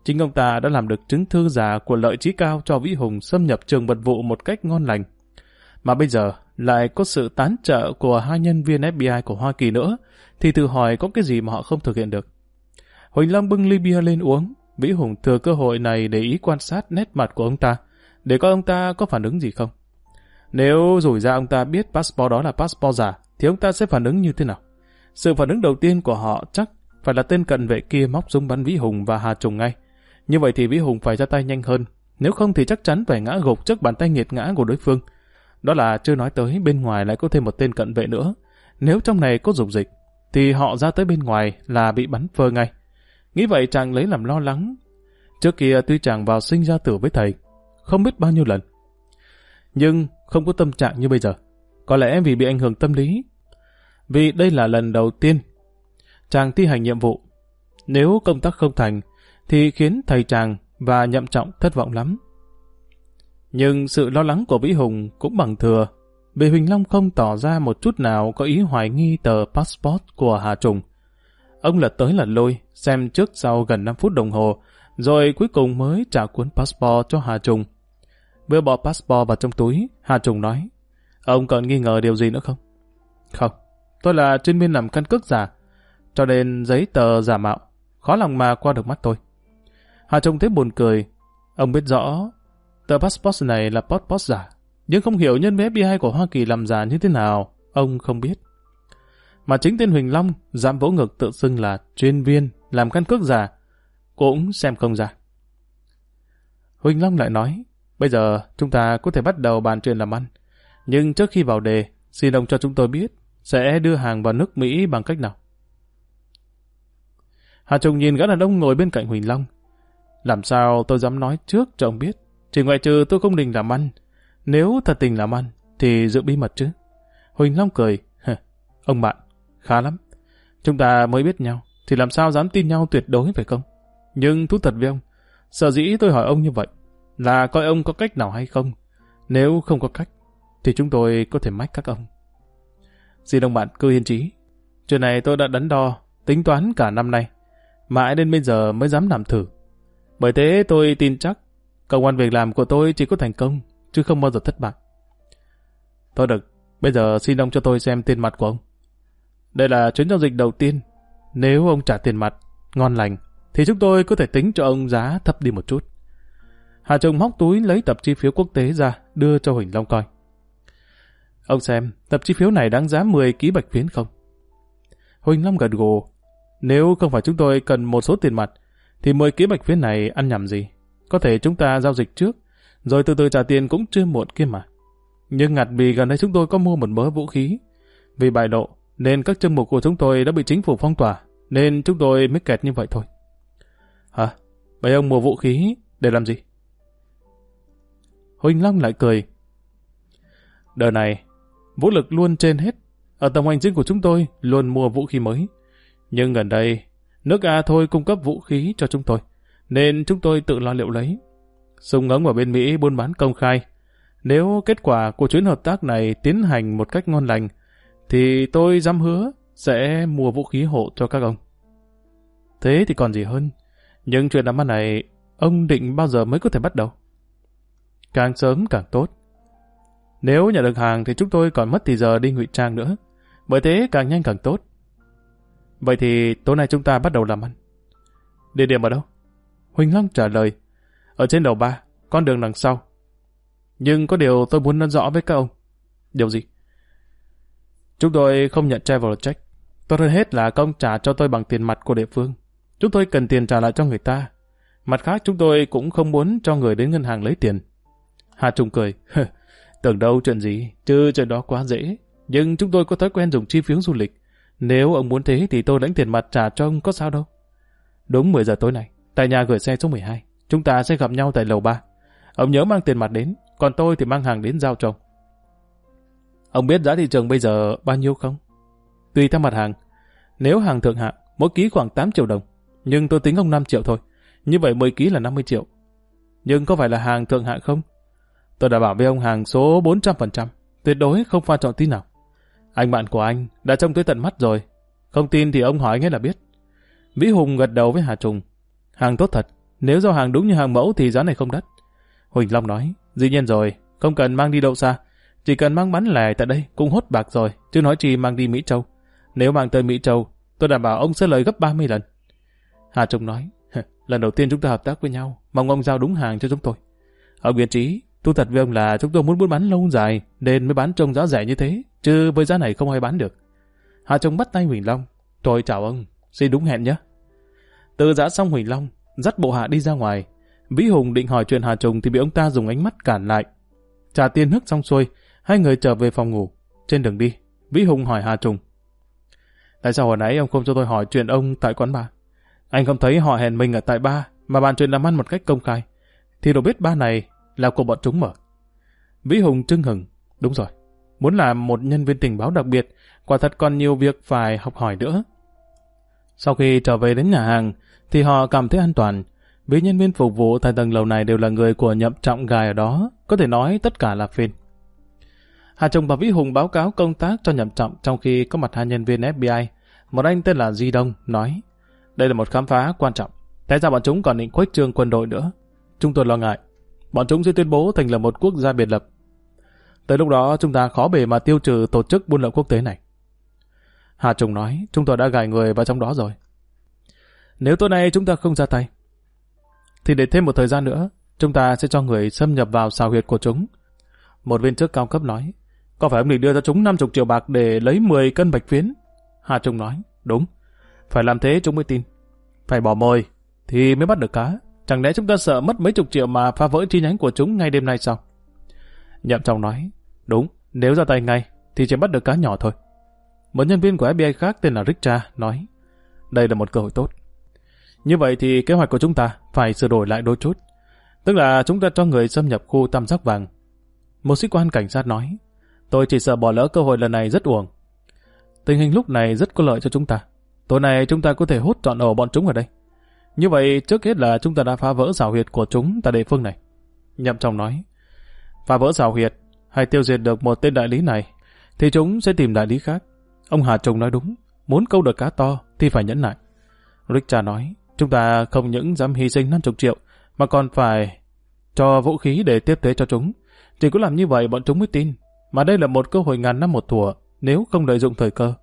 Chính ông ta đã làm được chứng thư giả của lợi trí cao cho Vĩ Hùng xâm nhập trường vật vụ một cách ngon lành. Mà bây giờ lại có sự tán trợ của hai nhân viên FBI của Hoa Kỳ nữa, thì thử hỏi có cái gì mà họ không thực hiện được. Huỳnh Lâm bưng ly bia lên uống, Vĩ Hùng thừa cơ hội này để ý quan sát nét mặt của ông ta, để coi ông ta có phản ứng gì không. Nếu rủi ra ông ta biết passport đó là passport giả, thì ông ta sẽ phản ứng như thế nào? Sự phản ứng đầu tiên của họ chắc phải là tên cận vệ kia móc súng bắn Vĩ Hùng và Hà Trùng ngay. Như vậy thì Vĩ Hùng phải ra tay nhanh hơn, nếu không thì chắc chắn phải ngã gục trước bàn tay nghiệt ngã của đối phương. Đó là chưa nói tới bên ngoài lại có thêm một tên cận vệ nữa. Nếu trong này có dục dịch, thì họ ra tới bên ngoài là bị bắn phơ ngay. Nghĩ vậy chàng lấy làm lo lắng. Trước kia tuy chàng vào sinh ra tử với thầy, không biết bao nhiêu lần. Nhưng không có tâm trạng như bây giờ. Có lẽ vì bị ảnh hưởng tâm lý. Vì đây là lần đầu tiên chàng thi hành nhiệm vụ. Nếu công tác không thành, thì khiến thầy chàng và nhậm trọng thất vọng lắm. Nhưng sự lo lắng của Vĩ Hùng cũng bằng thừa, vì Huỳnh Long không tỏ ra một chút nào có ý hoài nghi tờ passport của Hà Trùng. Ông lật tới lật lôi, xem trước sau gần 5 phút đồng hồ, rồi cuối cùng mới trả cuốn passport cho Hà Trùng. Vừa bỏ passport vào trong túi, Hà Trùng nói, ông còn nghi ngờ điều gì nữa không? Không, tôi là chuyên viên làm căn cước giả, cho nên giấy tờ giả mạo, khó lòng mà qua được mắt tôi. Hà Trùng thấy buồn cười, ông biết rõ Tờ passport này là passport giả, nhưng không hiểu nhân viên FBI của Hoa Kỳ làm giả như thế nào, ông không biết. Mà chính tên Huỳnh Long dám vỗ ngực tự xưng là chuyên viên làm căn cước giả, cũng xem không ra. Huỳnh Long lại nói, bây giờ chúng ta có thể bắt đầu bàn chuyện làm ăn, nhưng trước khi vào đề, xin ông cho chúng tôi biết sẽ đưa hàng vào nước Mỹ bằng cách nào. Hà Trùng nhìn gã đàn ông ngồi bên cạnh Huỳnh Long. Làm sao tôi dám nói trước cho ông biết? Chỉ ngoại trừ tôi không định làm ăn. Nếu thật tình làm ăn, thì giữ bí mật chứ. Huỳnh Long cười. Ông bạn, khá lắm. Chúng ta mới biết nhau, thì làm sao dám tin nhau tuyệt đối phải không? Nhưng thú thật với ông, sợ dĩ tôi hỏi ông như vậy, là coi ông có cách nào hay không. Nếu không có cách, thì chúng tôi có thể mách các ông. Xin đồng bạn cứ yên trí. Chuyện này tôi đã đắn đo, tính toán cả năm nay. Mãi đến bây giờ mới dám làm thử. Bởi thế tôi tin chắc công an việc làm của tôi chỉ có thành công, chứ không bao giờ thất bại. Thôi được, bây giờ xin ông cho tôi xem tiền mặt của ông. Đây là chuyến giao dịch đầu tiên. Nếu ông trả tiền mặt, ngon lành, thì chúng tôi có thể tính cho ông giá thấp đi một chút. Hà Trung móc túi lấy tập chi phiếu quốc tế ra, đưa cho Huỳnh Long coi. Ông xem, tập chi phiếu này đáng giá 10 ký bạch phiến không? Huỳnh Long gật gù. Nếu không phải chúng tôi cần một số tiền mặt, thì 10 ký bạch phiến này ăn nhầm gì? Có thể chúng ta giao dịch trước, rồi từ từ trả tiền cũng chưa muộn kia mà. Nhưng ngặt vì gần đây chúng tôi có mua một mớ vũ khí. Vì bại lộ, nên các chân mục của chúng tôi đã bị chính phủ phong tỏa, nên chúng tôi mới kẹt như vậy thôi. Hả? Vậy ông mua vũ khí để làm gì? Huỳnh Long lại cười. Đời này, vũ lực luôn trên hết. Ở tầm hành chính của chúng tôi luôn mua vũ khí mới. Nhưng gần đây, nước A thôi cung cấp vũ khí cho chúng tôi, nên chúng tôi tự lo liệu lấy. Súng ống ở bên Mỹ buôn bán công khai. Nếu kết quả của chuyến hợp tác này tiến hành một cách ngon lành, thì tôi dám hứa sẽ mua vũ khí hộ cho các ông. Thế thì còn gì hơn. Nhưng chuyện làm ăn này, ông định bao giờ mới có thể bắt đầu? Càng sớm càng tốt. Nếu nhận được hàng thì chúng tôi còn mất thì giờ đi ngụy trang nữa. Bởi thế càng nhanh càng tốt. Vậy thì tối nay chúng ta bắt đầu làm ăn. Địa điểm ở đâu? Huỳnh Long trả lời. Ở trên đầu ba, con đường đằng sau. Nhưng có điều tôi muốn nói rõ với các ông. Điều gì? Chúng tôi không nhận travel check. Tốt hơn hết là công trả cho tôi bằng tiền mặt của địa phương. Chúng tôi cần tiền trả lại cho người ta. Mặt khác chúng tôi cũng không muốn cho người đến ngân hàng lấy tiền. Hà Trung cười. (laughs) Tưởng đâu chuyện gì, chứ chuyện đó quá dễ. Nhưng chúng tôi có thói quen dùng chi phiếu du lịch. Nếu ông muốn thế thì tôi lãnh tiền mặt trả cho ông có sao đâu. Đúng 10 giờ tối nay, tại nhà gửi xe số 12, chúng ta sẽ gặp nhau tại lầu 3. Ông nhớ mang tiền mặt đến, còn tôi thì mang hàng đến giao cho ông. Ông biết giá thị trường bây giờ bao nhiêu không? Tùy theo mặt hàng. Nếu hàng thượng hạng, mỗi ký khoảng 8 triệu đồng. Nhưng tôi tính ông 5 triệu thôi. Như vậy 10 ký là 50 triệu. Nhưng có phải là hàng thượng hạng không? Tôi đã bảo với ông hàng số 400%. Tuyệt đối không pha chọn tí nào. Anh bạn của anh đã trông tới tận mắt rồi. Không tin thì ông hỏi ngay là biết. Vĩ Hùng gật đầu với Hà Trùng. Hàng tốt thật. Nếu giao hàng đúng như hàng mẫu thì giá này không đắt. Huỳnh Long nói. Dĩ nhiên rồi. Không cần mang đi đâu xa. Chỉ cần mang bán lẻ tại đây cũng hốt bạc rồi. Chứ nói chi mang đi Mỹ Châu. Nếu mang tới Mỹ Châu, tôi đảm bảo ông sẽ lời gấp 30 lần. Hà trùng nói. Lần đầu tiên chúng ta hợp tác với nhau. Mong ông giao đúng hàng cho chúng tôi. Ông Nguyên Trí, Thu thật với ông là chúng tôi muốn buôn bán lâu dài nên mới bán trông giá rẻ như thế, chứ với giá này không ai bán được. Hà Trông bắt tay Huỳnh Long. Tôi chào ông, xin đúng hẹn nhé. Từ giã xong Huỳnh Long, dắt bộ hạ đi ra ngoài. Vĩ Hùng định hỏi chuyện Hà trùng thì bị ông ta dùng ánh mắt cản lại. Trả tiền nước xong xuôi, hai người trở về phòng ngủ. Trên đường đi, Vĩ Hùng hỏi Hà trùng Tại sao hồi nãy ông không cho tôi hỏi chuyện ông tại quán bar? Anh không thấy họ hẹn mình ở tại ba mà bàn chuyện làm ăn một cách công khai. Thì đâu biết ba này là của bọn chúng mở. Vĩ Hùng trưng hừng. Đúng rồi. Muốn làm một nhân viên tình báo đặc biệt, quả thật còn nhiều việc phải học hỏi nữa. Sau khi trở về đến nhà hàng, thì họ cảm thấy an toàn. Vì nhân viên phục vụ tại tầng lầu này đều là người của nhậm trọng gài ở đó, có thể nói tất cả là phên. Hà Trung và Vĩ Hùng báo cáo công tác cho nhậm trọng trong khi có mặt hai nhân viên FBI. Một anh tên là Di Đông nói, đây là một khám phá quan trọng. Tại sao bọn chúng còn định khuếch trương quân đội nữa? Chúng tôi lo ngại bọn chúng sẽ tuyên bố thành lập một quốc gia biệt lập. Tới lúc đó chúng ta khó bề mà tiêu trừ tổ chức buôn lậu quốc tế này. Hà Trung nói, chúng tôi đã gài người vào trong đó rồi. Nếu tối nay chúng ta không ra tay, thì để thêm một thời gian nữa, chúng ta sẽ cho người xâm nhập vào xào huyệt của chúng. Một viên chức cao cấp nói, có phải ông định đưa cho chúng 50 triệu bạc để lấy 10 cân bạch phiến? Hà Trung nói, đúng, phải làm thế chúng mới tin. Phải bỏ mồi, thì mới bắt được cá. Chẳng lẽ chúng ta sợ mất mấy chục triệu mà phá vỡ chi nhánh của chúng ngay đêm nay sao? Nhậm trọng nói, đúng, nếu ra tay ngay, thì chỉ bắt được cá nhỏ thôi. Một nhân viên của FBI khác tên là Richard nói, đây là một cơ hội tốt. Như vậy thì kế hoạch của chúng ta phải sửa đổi lại đôi chút. Tức là chúng ta cho người xâm nhập khu tam giác vàng. Một sĩ quan cảnh sát nói, Tôi chỉ sợ bỏ lỡ cơ hội lần này rất uổng. Tình hình lúc này rất có lợi cho chúng ta. Tối nay chúng ta có thể hút trọn ổ bọn chúng ở đây. Như vậy trước hết là chúng ta đã phá vỡ xảo huyệt của chúng tại địa phương này. Nhậm trọng nói, phá vỡ xảo huyệt hay tiêu diệt được một tên đại lý này, thì chúng sẽ tìm đại lý khác. Ông Hà Trùng nói đúng, muốn câu được cá to thì phải nhẫn nại. Richard nói, chúng ta không những dám hy sinh 50 triệu, mà còn phải cho vũ khí để tiếp tế cho chúng. Chỉ có làm như vậy bọn chúng mới tin. Mà đây là một cơ hội ngàn năm một thủa, nếu không lợi dụng thời cơ.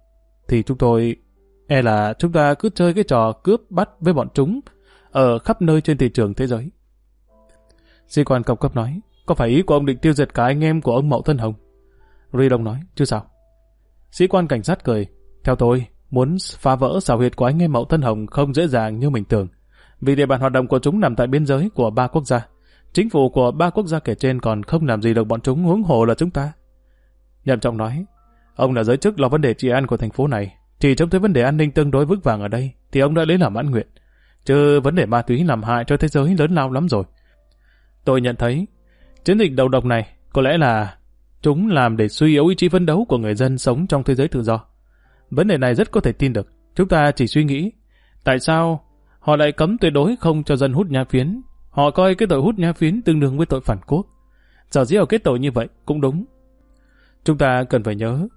Thì chúng tôi... E là chúng ta cứ chơi cái trò cướp bắt với bọn chúng ở khắp nơi trên thị trường thế giới. Sĩ quan cộng cấp nói, có phải ý của ông định tiêu diệt cả anh em của ông Mậu Thân Hồng? Ri Đông nói, chứ sao? Sĩ quan cảnh sát cười, theo tôi, muốn phá vỡ xào huyệt của anh em Mậu Thân Hồng không dễ dàng như mình tưởng. Vì địa bàn hoạt động của chúng nằm tại biên giới của ba quốc gia. Chính phủ của ba quốc gia kể trên còn không làm gì được bọn chúng huống hồ là chúng ta. Nhậm Trọng nói, ông là giới chức lo vấn đề trị an của thành phố này. Chỉ trông thấy vấn đề an ninh tương đối vững vàng ở đây, thì ông đã lấy làm mãn nguyện. Chứ vấn đề ma túy làm hại cho thế giới lớn lao lắm rồi. Tôi nhận thấy, chiến dịch đầu độc này có lẽ là chúng làm để suy yếu ý chí phấn đấu của người dân sống trong thế giới tự do. Vấn đề này rất có thể tin được. Chúng ta chỉ suy nghĩ, tại sao họ lại cấm tuyệt đối không cho dân hút nha phiến? Họ coi cái tội hút nha phiến tương đương với tội phản quốc. Sở dĩ ở kết tội như vậy cũng đúng. Chúng ta cần phải nhớ,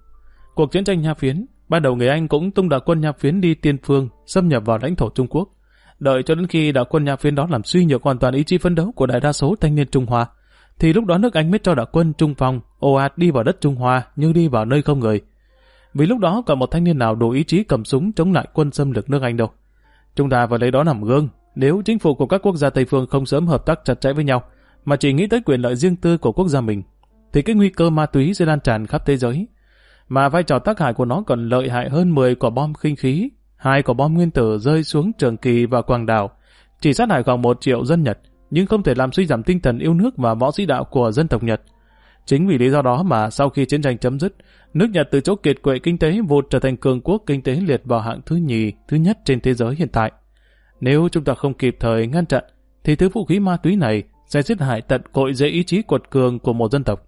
cuộc chiến tranh nha phiến, ban đầu người Anh cũng tung đạo quân nha phiến đi tiên phương, xâm nhập vào lãnh thổ Trung Quốc. Đợi cho đến khi đạo quân nha phiến đó làm suy nhược hoàn toàn ý chí phấn đấu của đại đa số thanh niên Trung Hoa, thì lúc đó nước Anh mới cho đạo quân Trung Phong ồ ạt đi vào đất Trung Hoa như đi vào nơi không người. Vì lúc đó còn một thanh niên nào đủ ý chí cầm súng chống lại quân xâm lược nước Anh đâu. Chúng ta phải lấy đó làm gương, nếu chính phủ của các quốc gia Tây phương không sớm hợp tác chặt chẽ với nhau, mà chỉ nghĩ tới quyền lợi riêng tư của quốc gia mình, thì cái nguy cơ ma túy sẽ lan tràn khắp thế giới. Mà vai trò tác hại của nó còn lợi hại hơn 10 quả bom khinh khí, hai quả bom nguyên tử rơi xuống Trường Kỳ và Quảng Đảo, chỉ sát hại khoảng một triệu dân Nhật, nhưng không thể làm suy giảm tinh thần yêu nước và võ sĩ đạo của dân tộc Nhật. Chính vì lý do đó mà sau khi chiến tranh chấm dứt, nước Nhật từ chỗ kiệt quệ kinh tế vụt trở thành cường quốc kinh tế liệt vào hạng thứ nhì, thứ nhất trên thế giới hiện tại. Nếu chúng ta không kịp thời ngăn chặn, thì thứ vũ khí ma túy này sẽ giết hại tận cội dễ ý chí quật cường của một dân tộc.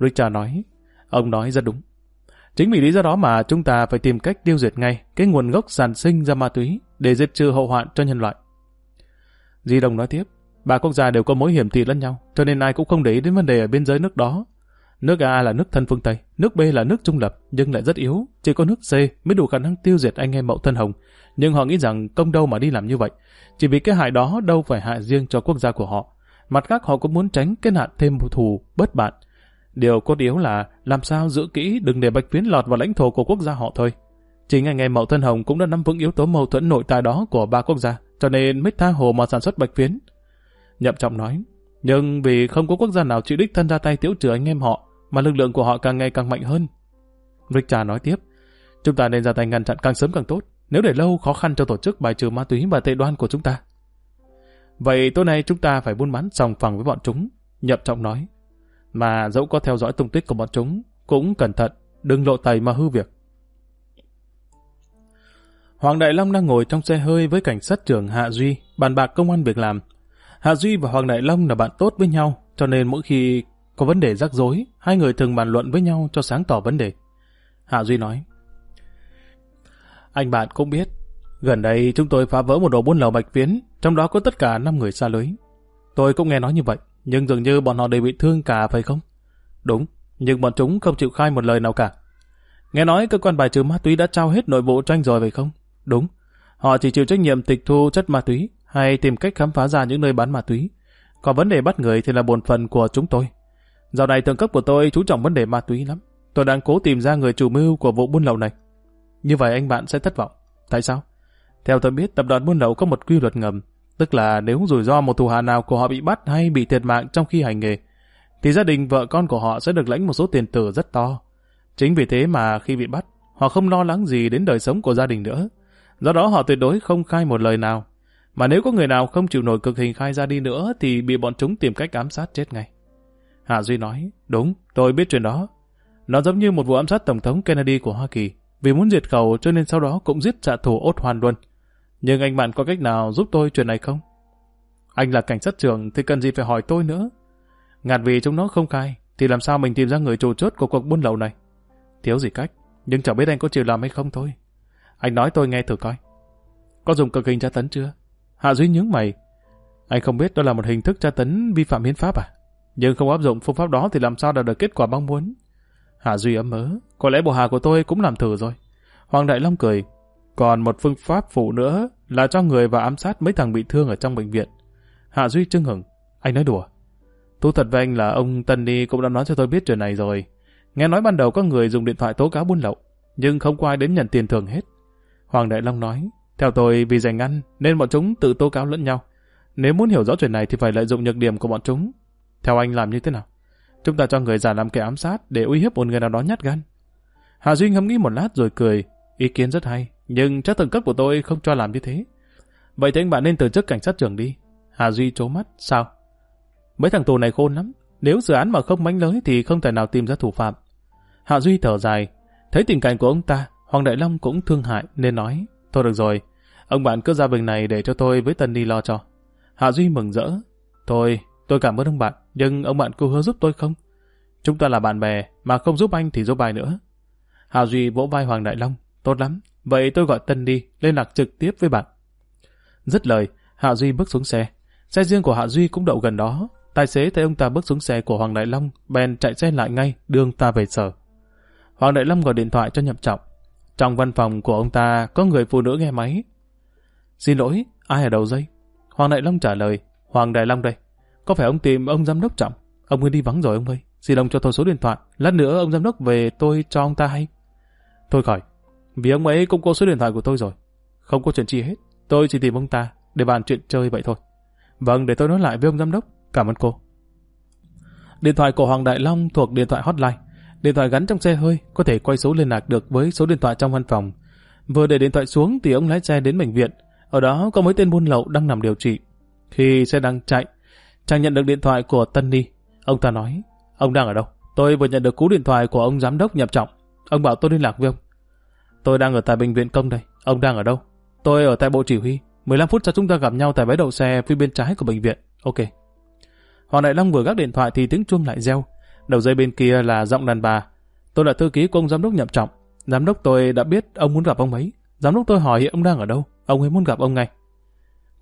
Richard nói, ông nói rất đúng. Chính vì lý do đó mà chúng ta phải tìm cách tiêu diệt ngay cái nguồn gốc sản sinh ra ma túy để diệt trừ hậu hoạn cho nhân loại. Di Đồng nói tiếp, ba quốc gia đều có mối hiểm thị lẫn nhau, cho nên ai cũng không để ý đến vấn đề ở biên giới nước đó. Nước A là nước thân phương Tây, nước B là nước trung lập, nhưng lại rất yếu. Chỉ có nước C mới đủ khả năng tiêu diệt anh em mậu thân hồng. Nhưng họ nghĩ rằng công đâu mà đi làm như vậy. Chỉ vì cái hại đó đâu phải hại riêng cho quốc gia của họ. Mặt khác họ cũng muốn tránh cái nạn thêm thù, bất bạn. Điều cốt yếu là làm sao giữ kỹ đừng để bạch phiến lọt vào lãnh thổ của quốc gia họ thôi. Chính anh em mậu thân hồng cũng đã nắm vững yếu tố mâu thuẫn nội tại đó của ba quốc gia, cho nên mới tha hồ mà sản xuất bạch phiến. Nhậm trọng nói, nhưng vì không có quốc gia nào chịu đích thân ra tay tiếu trừ anh em họ, mà lực lượng của họ càng ngày càng mạnh hơn. Richard nói tiếp, chúng ta nên ra tay ngăn chặn càng sớm càng tốt, nếu để lâu khó khăn cho tổ chức bài trừ ma túy và tệ đoan của chúng ta. Vậy tối nay chúng ta phải buôn bán sòng phẳng với bọn chúng, nhậm trọng nói. Mà dẫu có theo dõi tung tích của bọn chúng, cũng cẩn thận, đừng lộ tẩy mà hư việc. Hoàng Đại Long đang ngồi trong xe hơi với cảnh sát trưởng Hạ Duy, bàn bạc công an việc làm. Hạ Duy và Hoàng Đại Long là bạn tốt với nhau, cho nên mỗi khi có vấn đề rắc rối, hai người thường bàn luận với nhau cho sáng tỏ vấn đề. Hạ Duy nói, Anh bạn cũng biết, gần đây chúng tôi phá vỡ một đồ buôn lậu bạch phiến, trong đó có tất cả 5 người xa lưới. Tôi cũng nghe nói như vậy, nhưng dường như bọn họ đều bị thương cả phải không? Đúng, nhưng bọn chúng không chịu khai một lời nào cả. Nghe nói cơ quan bài trừ ma túy đã trao hết nội bộ tranh rồi phải không? Đúng, họ chỉ chịu trách nhiệm tịch thu chất ma túy hay tìm cách khám phá ra những nơi bán ma túy. Còn vấn đề bắt người thì là bổn phận của chúng tôi. Dạo này thượng cấp của tôi chú trọng vấn đề ma túy lắm. Tôi đang cố tìm ra người chủ mưu của vụ buôn lậu này. Như vậy anh bạn sẽ thất vọng. Tại sao? Theo tôi biết, tập đoàn buôn lậu có một quy luật ngầm. Tức là nếu rủi ro một thù hạ nào của họ bị bắt hay bị thiệt mạng trong khi hành nghề, thì gia đình vợ con của họ sẽ được lãnh một số tiền tử rất to. Chính vì thế mà khi bị bắt, họ không lo lắng gì đến đời sống của gia đình nữa. Do đó họ tuyệt đối không khai một lời nào. Mà nếu có người nào không chịu nổi cực hình khai ra đi nữa thì bị bọn chúng tìm cách ám sát chết ngay. Hạ Duy nói, đúng, tôi biết chuyện đó. Nó giống như một vụ ám sát Tổng thống Kennedy của Hoa Kỳ. Vì muốn diệt khẩu cho nên sau đó cũng giết trả thù ốt hoàn luôn. Nhưng anh bạn có cách nào giúp tôi chuyện này không? Anh là cảnh sát trưởng thì cần gì phải hỏi tôi nữa. Ngạt vì chúng nó không khai, thì làm sao mình tìm ra người chủ chốt của cuộc buôn lậu này? Thiếu gì cách, nhưng chẳng biết anh có chịu làm hay không thôi. Anh nói tôi nghe thử coi. Có dùng cực hình tra tấn chưa? Hạ Duy nhướng mày. Anh không biết đó là một hình thức tra tấn vi phạm hiến pháp à? Nhưng không áp dụng phương pháp đó thì làm sao đạt được kết quả mong muốn? Hạ Duy ấm mớ. Có lẽ bộ hạ của tôi cũng làm thử rồi. Hoàng Đại Long cười. Còn một phương pháp phụ nữa là cho người vào ám sát mấy thằng bị thương ở trong bệnh viện. Hạ Duy chưng hửng. Anh nói đùa. Thú thật với anh là ông Tân Đi cũng đã nói cho tôi biết chuyện này rồi. Nghe nói ban đầu có người dùng điện thoại tố cáo buôn lậu, nhưng không có ai đến nhận tiền thưởng hết. Hoàng Đại Long nói, theo tôi vì giành ăn nên bọn chúng tự tố cáo lẫn nhau. Nếu muốn hiểu rõ chuyện này thì phải lợi dụng nhược điểm của bọn chúng. Theo anh làm như thế nào? Chúng ta cho người giả làm kẻ ám sát để uy hiếp một người nào đó nhát gan. Hà Duy ngẫm nghĩ một lát rồi cười. Ý kiến rất hay, nhưng chắc thần cấp của tôi không cho làm như thế. Vậy thì anh bạn nên từ chức cảnh sát trưởng đi. Hà Duy trố mắt. Sao? Mấy thằng tù này khôn lắm. Nếu dự án mà không mánh lới thì không thể nào tìm ra thủ phạm. Hạ Duy thở dài. Thấy tình cảnh của ông ta, Hoàng Đại Long cũng thương hại nên nói. Thôi được rồi, ông bạn cứ ra bình này để cho tôi với Tân đi lo cho. Hạ Duy mừng rỡ. Thôi, tôi cảm ơn ông bạn, nhưng ông bạn có hứa giúp tôi không? Chúng ta là bạn bè, mà không giúp anh thì giúp ai nữa. Hạ Duy vỗ vai Hoàng Đại Long. Tốt lắm, vậy tôi gọi Tân đi, liên lạc trực tiếp với bạn. Dứt lời, Hạ Duy bước xuống xe. Xe riêng của Hạ Duy cũng đậu gần đó. Tài xế thấy ông ta bước xuống xe của Hoàng Đại Long, bèn chạy xe lại ngay, đưa ông ta về sở. Hoàng Đại Long gọi điện thoại cho Nhậm Trọng. Trong văn phòng của ông ta có người phụ nữ nghe máy. Xin lỗi, ai ở đầu dây? Hoàng Đại Long trả lời, Hoàng Đại Long đây. Có phải ông tìm ông giám đốc Trọng? Ông ấy đi vắng rồi ông ơi. Xin ông cho tôi số điện thoại. Lát nữa ông giám đốc về tôi cho ông ta hay. Thôi khỏi. Vì ông ấy cũng có số điện thoại của tôi rồi. Không có chuyện chi hết. Tôi chỉ tìm ông ta để bàn chuyện chơi vậy thôi. Vâng, để tôi nói lại với ông giám đốc. Cảm ơn cô. Điện thoại của Hoàng Đại Long thuộc điện thoại hotline. Điện thoại gắn trong xe hơi có thể quay số liên lạc được với số điện thoại trong văn phòng. Vừa để điện thoại xuống thì ông lái xe đến bệnh viện. Ở đó có mấy tên buôn lậu đang nằm điều trị. Khi xe đang chạy, chàng nhận được điện thoại của Tân Ni. Ông ta nói, ông đang ở đâu? Tôi vừa nhận được cú điện thoại của ông giám đốc nhập trọng. Ông bảo tôi liên lạc với ông. Tôi đang ở tại bệnh viện công đây. Ông đang ở đâu? Tôi ở tại bộ chỉ huy. 15 phút cho chúng ta gặp nhau tại bãi đậu xe phía bên trái của bệnh viện. Ok. Hoàng Đại Long vừa gác điện thoại thì tiếng chuông lại reo. Đầu dây bên kia là giọng đàn bà. Tôi là thư ký của ông giám đốc nhậm trọng. Giám đốc tôi đã biết ông muốn gặp ông ấy. Giám đốc tôi hỏi hiện ông đang ở đâu. Ông ấy muốn gặp ông ngay.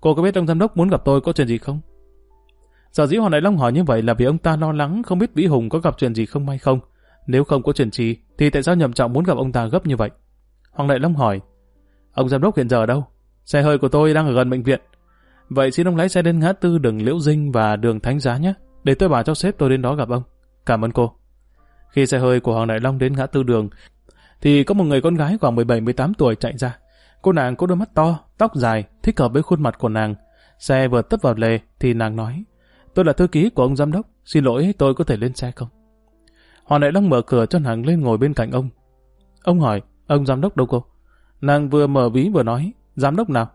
Cô có biết ông giám đốc muốn gặp tôi có chuyện gì không? Sở dĩ Hoàng Đại Long hỏi như vậy là vì ông ta lo lắng không biết Vĩ Hùng có gặp chuyện gì không hay không. Nếu không có chuyện gì, thì tại sao nhậm trọng muốn gặp ông ta gấp như vậy? Hoàng Đại Long hỏi, ông giám đốc hiện giờ ở đâu? Xe hơi của tôi đang ở gần bệnh viện. Vậy xin ông lái xe đến ngã tư đường Liễu Dinh và đường Thánh Giá nhé, để tôi bảo cho sếp tôi đến đó gặp ông. Cảm ơn cô. Khi xe hơi của Hoàng Đại Long đến ngã tư đường, thì có một người con gái khoảng 17-18 tuổi chạy ra. Cô nàng có đôi mắt to, tóc dài, thích hợp với khuôn mặt của nàng. Xe vừa tấp vào lề thì nàng nói, tôi là thư ký của ông giám đốc, xin lỗi tôi có thể lên xe không? Hoàng Đại Long mở cửa cho nàng lên ngồi bên cạnh ông. Ông hỏi, ông giám đốc đâu cô? Nàng vừa mở ví vừa nói, giám đốc nào?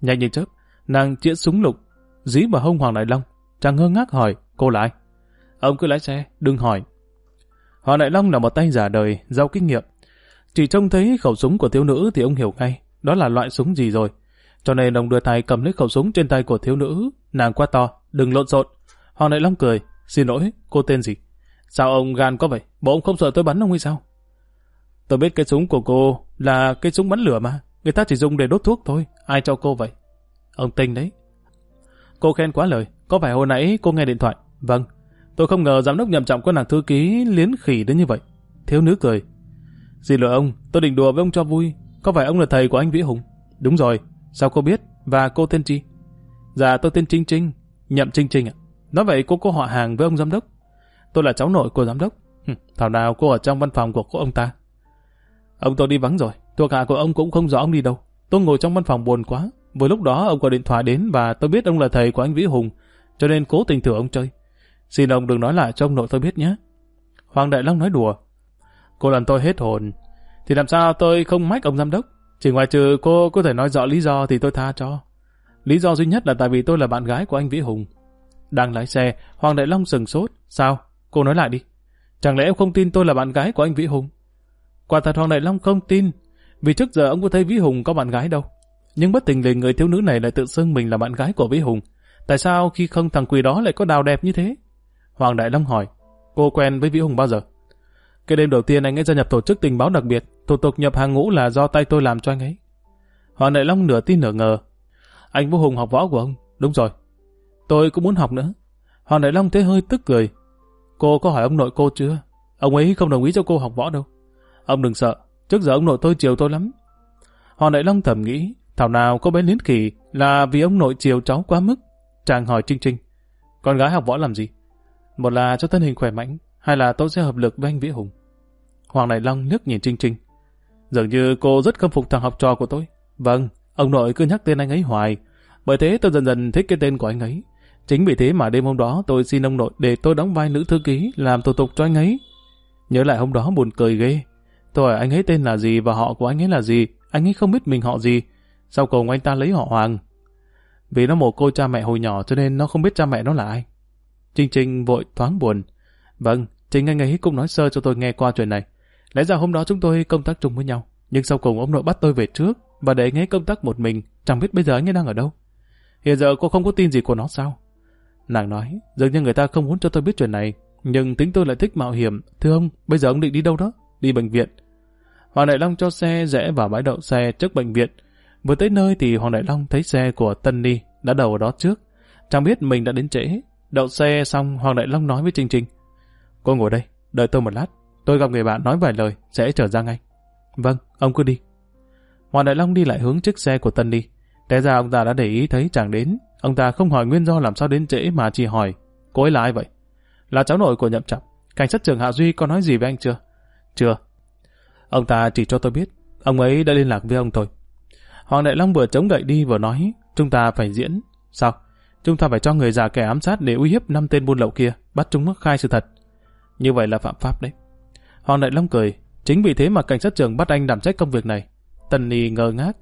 Nhanh như chớp, nàng chĩa súng lục, dí vào hông Hoàng Đại Long. Chàng ngơ ngác hỏi, cô là ai? Ông cứ lái xe, đừng hỏi. Hoàng Đại Long là một tay giả đời, giàu kinh nghiệm. Chỉ trông thấy khẩu súng của thiếu nữ thì ông hiểu ngay, đó là loại súng gì rồi. Cho nên ông đưa tay cầm lấy khẩu súng trên tay của thiếu nữ, nàng quá to, đừng lộn xộn. Hoàng Đại Long cười, xin lỗi, cô tên gì? Sao ông gan có vậy? Bộ ông không sợ tôi bắn ông hay sao? Tôi biết cái súng của cô là cái súng bắn lửa mà. Người ta chỉ dùng để đốt thuốc thôi. Ai cho cô vậy? Ông Tinh đấy. Cô khen quá lời. Có phải hồi nãy cô nghe điện thoại? Vâng. Tôi không ngờ giám đốc nhầm trọng con nàng thư ký liến khỉ đến như vậy. Thiếu nữ cười. Xin lỗi ông, tôi định đùa với ông cho vui. Có phải ông là thầy của anh Vĩ Hùng? Đúng rồi. Sao cô biết? Và cô tên chi? Dạ tôi tên Trinh Trinh. Nhậm Trinh Trinh ạ. Nói vậy cô có họ hàng với ông giám đốc. Tôi là cháu nội của giám đốc. thảo nào cô ở trong văn phòng của cô ông ta. Ông tôi đi vắng rồi. Thuộc hạ của ông cũng không rõ ông đi đâu. Tôi ngồi trong văn phòng buồn quá. Vừa lúc đó ông gọi điện thoại đến và tôi biết ông là thầy của anh Vĩ Hùng. Cho nên cố tình thử ông chơi. Xin ông đừng nói lại cho ông nội tôi biết nhé. Hoàng Đại Long nói đùa. Cô làm tôi hết hồn. Thì làm sao tôi không mách ông giám đốc? Chỉ ngoài trừ cô có thể nói rõ lý do thì tôi tha cho. Lý do duy nhất là tại vì tôi là bạn gái của anh Vĩ Hùng. Đang lái xe, Hoàng Đại Long sừng sốt. Sao? Cô nói lại đi. Chẳng lẽ em không tin tôi là bạn gái của anh Vĩ Hùng? Quả thật Hoàng Đại Long không tin. Vì trước giờ ông có thấy Vĩ Hùng có bạn gái đâu. Nhưng bất tình lình người thiếu nữ này lại tự xưng mình là bạn gái của Vĩ Hùng. Tại sao khi không thằng quỳ đó lại có đào đẹp như thế? Hoàng Đại Long hỏi. Cô quen với Vĩ Hùng bao giờ? Cái đêm đầu tiên anh ấy gia nhập tổ chức tình báo đặc biệt, thủ tục nhập hàng ngũ là do tay tôi làm cho anh ấy. Hoàng Đại Long nửa tin nửa ngờ. Anh Vũ Hùng học võ của ông, đúng rồi. Tôi cũng muốn học nữa. Hoàng Đại Long thấy hơi tức cười. Cô có hỏi ông nội cô chưa? Ông ấy không đồng ý cho cô học võ đâu. Ông đừng sợ, trước giờ ông nội tôi chiều tôi lắm. Hoàng Đại Long thầm nghĩ, thảo nào có bé Liến Kỳ là vì ông nội chiều cháu quá mức. Chàng hỏi Trinh Trinh, con gái học võ làm gì? Một là cho thân hình khỏe mạnh, hai là tôi sẽ hợp lực với anh Vĩ Hùng. Hoàng Đại Long nước nhìn Trinh Trinh. Dường như cô rất khâm phục thằng học trò của tôi. Vâng, ông nội cứ nhắc tên anh ấy hoài. Bởi thế tôi dần dần thích cái tên của anh ấy. Chính vì thế mà đêm hôm đó tôi xin ông nội để tôi đóng vai nữ thư ký làm thủ tục cho anh ấy. Nhớ lại hôm đó buồn cười ghê. Tôi hỏi anh ấy tên là gì và họ của anh ấy là gì. Anh ấy không biết mình họ gì. Sau cùng anh ta lấy họ Hoàng. Vì nó mồ côi cha mẹ hồi nhỏ cho nên nó không biết cha mẹ nó là ai. Trinh Trinh vội thoáng buồn. Vâng, chính anh ấy cũng nói sơ cho tôi nghe qua chuyện này. Lẽ ra hôm đó chúng tôi công tác chung với nhau. Nhưng sau cùng ông nội bắt tôi về trước và để anh ấy công tác một mình. Chẳng biết bây giờ anh ấy đang ở đâu. Hiện giờ cô không có tin gì của nó sao? Nàng nói, dường như người ta không muốn cho tôi biết chuyện này. Nhưng tính tôi lại thích mạo hiểm. Thưa ông, bây giờ ông định đi đâu đó? Đi bệnh viện. Hoàng Đại Long cho xe rẽ vào bãi đậu xe trước bệnh viện. Vừa tới nơi thì Hoàng Đại Long thấy xe của Tân Ni đã đầu ở đó trước. Chẳng biết mình đã đến trễ. Đậu xe xong Hoàng Đại Long nói với Trinh Trinh. Cô ngồi đây, đợi tôi một lát. Tôi gặp người bạn nói vài lời, sẽ trở ra ngay. Vâng, ông cứ đi. Hoàng Đại Long đi lại hướng chiếc xe của Tân Ni. Té ra ông ta đã để ý thấy chàng đến. Ông ta không hỏi nguyên do làm sao đến trễ mà chỉ hỏi, cô ấy là ai vậy? Là cháu nội của nhậm trọng. Cảnh sát trưởng Hạ Duy có nói gì với anh chưa? Chưa. Ông ta chỉ cho tôi biết, ông ấy đã liên lạc với ông thôi. Hoàng Đại Long vừa chống gậy đi vừa nói, chúng ta phải diễn. Sao? Chúng ta phải cho người già kẻ ám sát để uy hiếp năm tên buôn lậu kia, bắt chúng nó khai sự thật. Như vậy là phạm pháp đấy. Hoàng Đại Long cười, chính vì thế mà cảnh sát trưởng bắt anh đảm trách công việc này. Tần Nì ngơ ngác.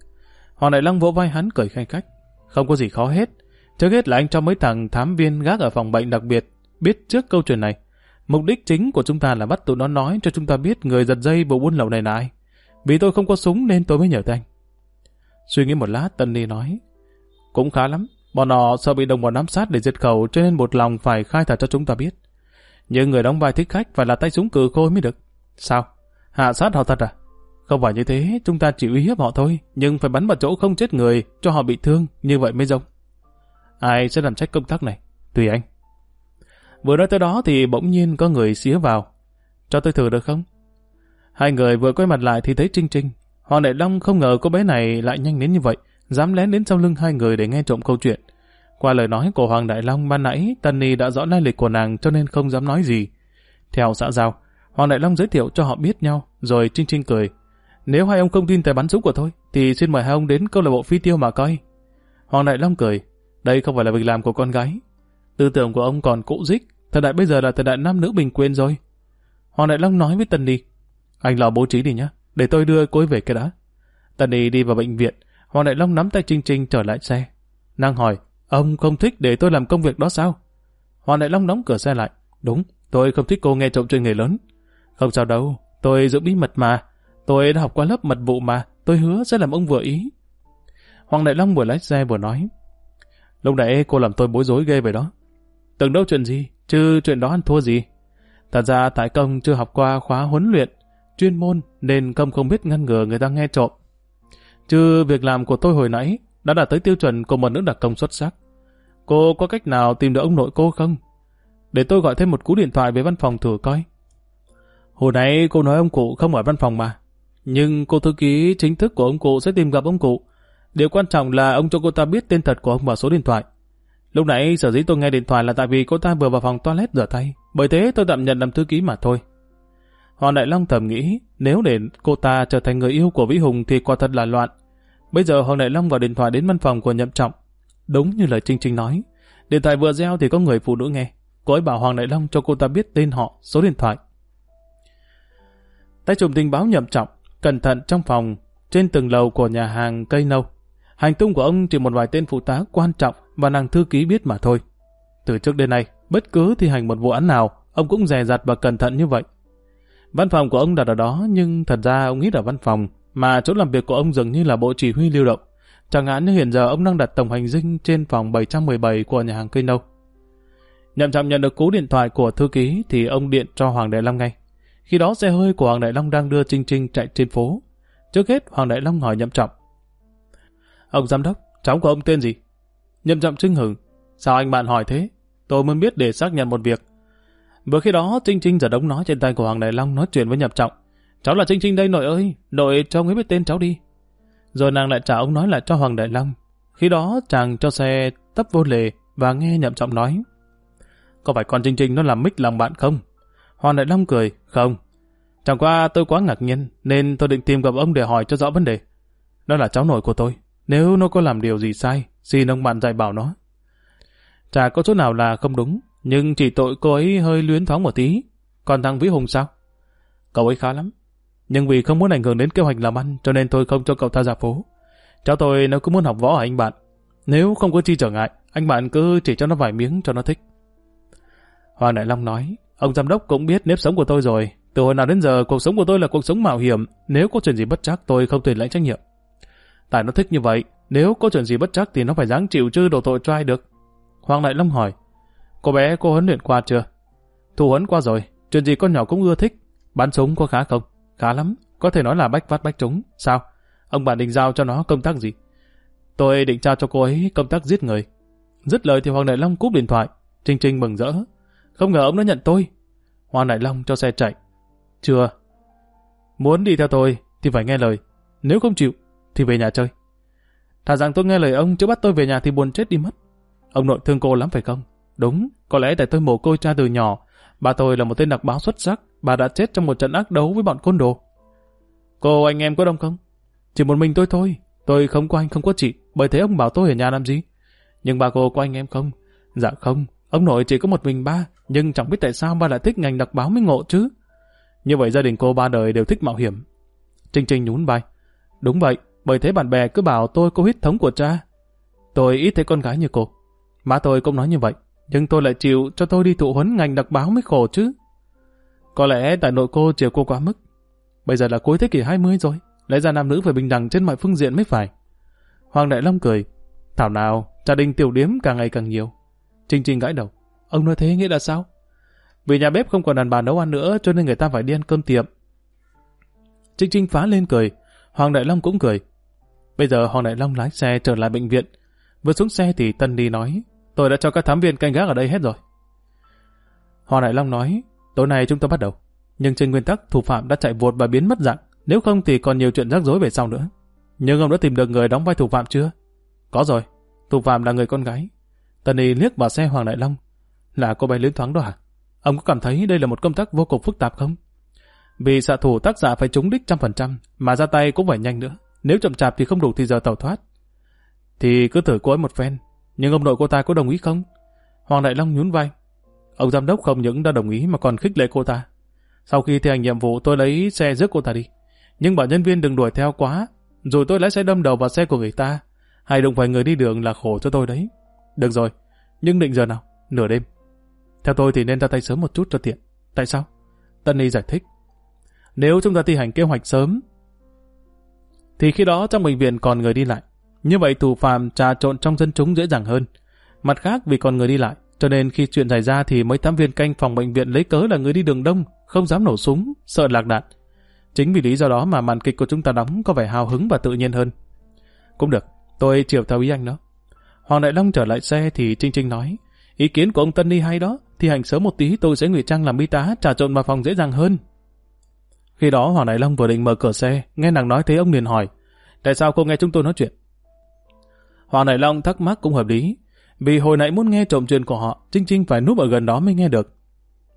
Hoàng Đại Long vỗ vai hắn cười khanh khách. Không có gì khó hết. Trước hết là anh cho mấy thằng thám viên gác ở phòng bệnh đặc biệt biết trước câu chuyện này. Mục đích chính của chúng ta là bắt tụi nó nói cho chúng ta biết người giật dây vụ buôn lậu này là ai. Vì tôi không có súng nên tôi mới nhờ tay anh. Suy nghĩ một lát Tân Ni nói Cũng khá lắm. Bọn họ sợ bị đồng bọn ám sát để diệt khẩu cho nên một lòng phải khai thật cho chúng ta biết. Nhưng người đóng vai thích khách phải là tay súng cử khôi mới được. Sao? Hạ sát họ thật à? Không phải như thế, chúng ta chỉ uy hiếp họ thôi, nhưng phải bắn vào chỗ không chết người, cho họ bị thương, như vậy mới giống. Ai sẽ làm trách công tác này? Tùy anh. Vừa nói tới đó thì bỗng nhiên có người xía vào. Cho tôi thử được không? Hai người vừa quay mặt lại thì thấy Trinh Trinh. Hoàng Đại Long không ngờ cô bé này lại nhanh đến như vậy, dám lén đến sau lưng hai người để nghe trộm câu chuyện. Qua lời nói của Hoàng Đại Long ban nãy, Tân Ni đã rõ lai lịch của nàng cho nên không dám nói gì. Theo xã giao, Hoàng Đại Long giới thiệu cho họ biết nhau, rồi Trinh Trinh cười. Nếu hai ông không tin tài bắn súng của tôi, thì xin mời hai ông đến câu lạc bộ phi tiêu mà coi. Hoàng Đại Long cười, đây không phải là việc làm của con gái. Tư tưởng của ông còn cũ dích, thời đại bây giờ là thời đại nam nữ bình quyền rồi. Hoàng Đại Long nói với tần đi anh lo bố trí đi nhé, để tôi đưa cô ấy về cái đã. tần đi đi vào bệnh viện, Hoàng Đại Long nắm tay Trinh Trinh trở lại xe. Nàng hỏi, ông không thích để tôi làm công việc đó sao? Hoàng Đại Long đóng cửa xe lại. Đúng, tôi không thích cô nghe trộm chuyện người lớn. Không sao đâu, tôi giữ bí mật mà. Tôi đã học qua lớp mật vụ mà, tôi hứa sẽ làm ông vừa ý. Hoàng Đại Long vừa lái xe vừa nói. Lúc nãy cô làm tôi bối rối ghê vậy đó. Từng đâu chuyện gì, chứ chuyện đó ăn thua gì. Thật ra tại công chưa học qua khóa huấn luyện, chuyên môn nên công không biết ngăn ngừa người ta nghe trộm. Chứ việc làm của tôi hồi nãy đã đạt tới tiêu chuẩn của một nữ đặc công xuất sắc. Cô có cách nào tìm được ông nội cô không? Để tôi gọi thêm một cú điện thoại về văn phòng thử coi. Hồi nãy cô nói ông cụ không ở văn phòng mà. Nhưng cô thư ký chính thức của ông cụ sẽ tìm gặp ông cụ. Điều quan trọng là ông cho cô ta biết tên thật của ông và số điện thoại. Lúc nãy sở dĩ tôi nghe điện thoại là tại vì cô ta vừa vào phòng toilet rửa tay. Bởi thế tôi tạm nhận làm thư ký mà thôi. Hoàng Đại Long thầm nghĩ, nếu để cô ta trở thành người yêu của Vĩ Hùng thì quả thật là loạn. Bây giờ Hoàng Đại Long gọi điện thoại đến văn phòng của Nhậm Trọng. Đúng như lời Trinh Trinh nói. Điện thoại vừa reo thì có người phụ nữ nghe. Cô ấy bảo Hoàng Đại Long cho cô ta biết tên họ, số điện thoại. Tay trùm tình báo Nhậm Trọng, cẩn thận trong phòng, trên từng lầu của nhà hàng cây nâu. Hành tung của ông chỉ một vài tên phụ tá quan trọng và nàng thư ký biết mà thôi. Từ trước đến nay, bất cứ thi hành một vụ án nào, ông cũng dè dặt và cẩn thận như vậy. Văn phòng của ông đặt ở đó, nhưng thật ra ông ít ở văn phòng, mà chỗ làm việc của ông dường như là bộ chỉ huy lưu động. Chẳng hạn như hiện giờ ông đang đặt tổng hành dinh trên phòng 717 của nhà hàng cây nâu. Nhậm chậm nhận được cú điện thoại của thư ký thì ông điện cho Hoàng Đại Long ngay. Khi đó xe hơi của Hoàng Đại Long đang đưa Trinh Trinh chạy trên phố. Trước hết Hoàng Đại Long hỏi Nhậm trọng. Ông giám đốc, cháu của ông tên gì? Nhậm trọng trinh hừng. Sao anh bạn hỏi thế? Tôi mới biết để xác nhận một việc. Vừa khi đó Trinh Trinh giật đống nói trên tay của Hoàng Đại Long nói chuyện với Nhậm trọng. Cháu là Trinh Trinh đây nội ơi, nội cho ông ấy biết tên cháu đi. Rồi nàng lại trả ông nói lại cho Hoàng Đại Long. Khi đó chàng cho xe tấp vô lề và nghe Nhậm trọng nói. Có phải con Trinh Trinh nó làm mít lòng bạn không? Hoàng Đại Long cười, không. Chẳng qua tôi quá ngạc nhiên, nên tôi định tìm gặp ông để hỏi cho rõ vấn đề. Nó là cháu nội của tôi. Nếu nó có làm điều gì sai, xin ông bạn dạy bảo nó. Chả có chỗ nào là không đúng, nhưng chỉ tội cô ấy hơi luyến thoáng một tí. Còn thằng Vĩ Hùng sao? Cậu ấy khá lắm. Nhưng vì không muốn ảnh hưởng đến kế hoạch làm ăn, cho nên tôi không cho cậu ta ra phố. Cháu tôi nó cứ muốn học võ ở anh bạn. Nếu không có chi trở ngại, anh bạn cứ chỉ cho nó vài miếng cho nó thích. Hoàng Đại Long nói, ông giám đốc cũng biết nếp sống của tôi rồi. Từ hồi nào đến giờ, cuộc sống của tôi là cuộc sống mạo hiểm. Nếu có chuyện gì bất chắc, tôi không thể lãnh trách nhiệm. Tại nó thích như vậy, nếu có chuyện gì bất chắc thì nó phải dáng chịu chứ đổ tội trai được. Hoàng Đại Long hỏi, cô bé cô huấn luyện qua chưa? Thu huấn qua rồi, chuyện gì con nhỏ cũng ưa thích. Bắn súng có khá không? Khá lắm, có thể nói là bách phát bách trúng. Sao? Ông bạn định giao cho nó công tác gì? Tôi định trao cho cô ấy công tác giết người. Dứt lời thì Hoàng Đại Long cúp điện thoại. Trinh Trinh mừng rỡ. Không ngờ ông đã nhận tôi. Hoàng Đại Long cho xe chạy. Chưa. Muốn đi theo tôi thì phải nghe lời. Nếu không chịu thì về nhà chơi. Thà rằng tôi nghe lời ông chứ bắt tôi về nhà thì buồn chết đi mất. Ông nội thương cô lắm phải không? Đúng, có lẽ tại tôi mồ côi cha từ nhỏ. Bà tôi là một tên đặc báo xuất sắc. Bà đã chết trong một trận ác đấu với bọn côn đồ. Cô anh em có đông không? Chỉ một mình tôi thôi. Tôi không có anh không có chị. Bởi thế ông bảo tôi ở nhà làm gì? Nhưng bà cô có anh em không? Dạ không. Ông nội chỉ có một mình ba. Nhưng chẳng biết tại sao ba lại thích ngành đặc báo mới ngộ chứ. Như vậy gia đình cô ba đời đều thích mạo hiểm. Trinh Trinh nhún vai. Đúng vậy, bởi thế bạn bè cứ bảo tôi có huyết thống của cha. Tôi ít thấy con gái như cô. Má tôi cũng nói như vậy, nhưng tôi lại chịu cho tôi đi thụ huấn ngành đặc báo mới khổ chứ. Có lẽ tại nội cô chiều cô quá mức. Bây giờ là cuối thế kỷ 20 rồi, lẽ ra nam nữ phải bình đẳng trên mọi phương diện mới phải. Hoàng Đại Long cười. Thảo nào, gia đình tiểu điếm càng ngày càng nhiều. Trinh Trinh gãi đầu. Ông nói thế nghĩa là sao? Vì nhà bếp không còn đàn bà nấu ăn nữa cho nên người ta phải đi ăn cơm tiệm. Trinh Trinh phá lên cười. Hoàng Đại Long cũng cười. Bây giờ Hoàng Đại Long lái xe trở lại bệnh viện. Vừa xuống xe thì Tân đi nói, tôi đã cho các thám viên canh gác ở đây hết rồi. Hoàng Đại Long nói, tối nay chúng ta bắt đầu. Nhưng trên nguyên tắc thủ phạm đã chạy vụt và biến mất dạng, nếu không thì còn nhiều chuyện rắc rối về sau nữa. Nhưng ông đã tìm được người đóng vai thủ phạm chưa? Có rồi, thủ phạm là người con gái. Tân đi liếc vào xe Hoàng Đại Long. Là cô bé luyến thoáng đó hả? Ông có cảm thấy đây là một công tác vô cùng phức tạp không? Vì xạ thủ tác giả phải trúng đích trăm phần trăm, mà ra tay cũng phải nhanh nữa. Nếu chậm chạp thì không đủ thì giờ tàu thoát. Thì cứ thử cô ấy một phen. Nhưng ông nội cô ta có đồng ý không? Hoàng Đại Long nhún vai. Ông giám đốc không những đã đồng ý mà còn khích lệ cô ta. Sau khi thi hành nhiệm vụ tôi lấy xe rước cô ta đi. Nhưng bảo nhân viên đừng đuổi theo quá. Rồi tôi lái xe đâm đầu vào xe của người ta. Hay đụng phải người đi đường là khổ cho tôi đấy. Được rồi. Nhưng định giờ nào? Nửa đêm. Theo tôi thì nên ra tay sớm một chút cho tiện. Tại sao? Tân Y giải thích. Nếu chúng ta thi hành kế hoạch sớm, thì khi đó trong bệnh viện còn người đi lại. Như vậy thủ phạm trà trộn trong dân chúng dễ dàng hơn. Mặt khác vì còn người đi lại, cho nên khi chuyện xảy ra thì mấy tám viên canh phòng bệnh viện lấy cớ là người đi đường đông, không dám nổ súng, sợ lạc đạn. Chính vì lý do đó mà màn kịch của chúng ta đóng có vẻ hào hứng và tự nhiên hơn. Cũng được, tôi chiều theo ý anh đó. Hoàng Đại Long trở lại xe thì Trinh Trinh nói, ý kiến của ông Tân Ni hay đó, thì hành sớm một tí tôi sẽ ngụy trang làm y tá trà trộn vào phòng dễ dàng hơn. Khi đó Hoàng Đại Long vừa định mở cửa xe, nghe nàng nói thế ông liền hỏi, tại sao cô nghe chúng tôi nói chuyện? Hoàng Đại Long thắc mắc cũng hợp lý, vì hồi nãy muốn nghe trộm chuyện của họ, Trinh Trinh phải núp ở gần đó mới nghe được.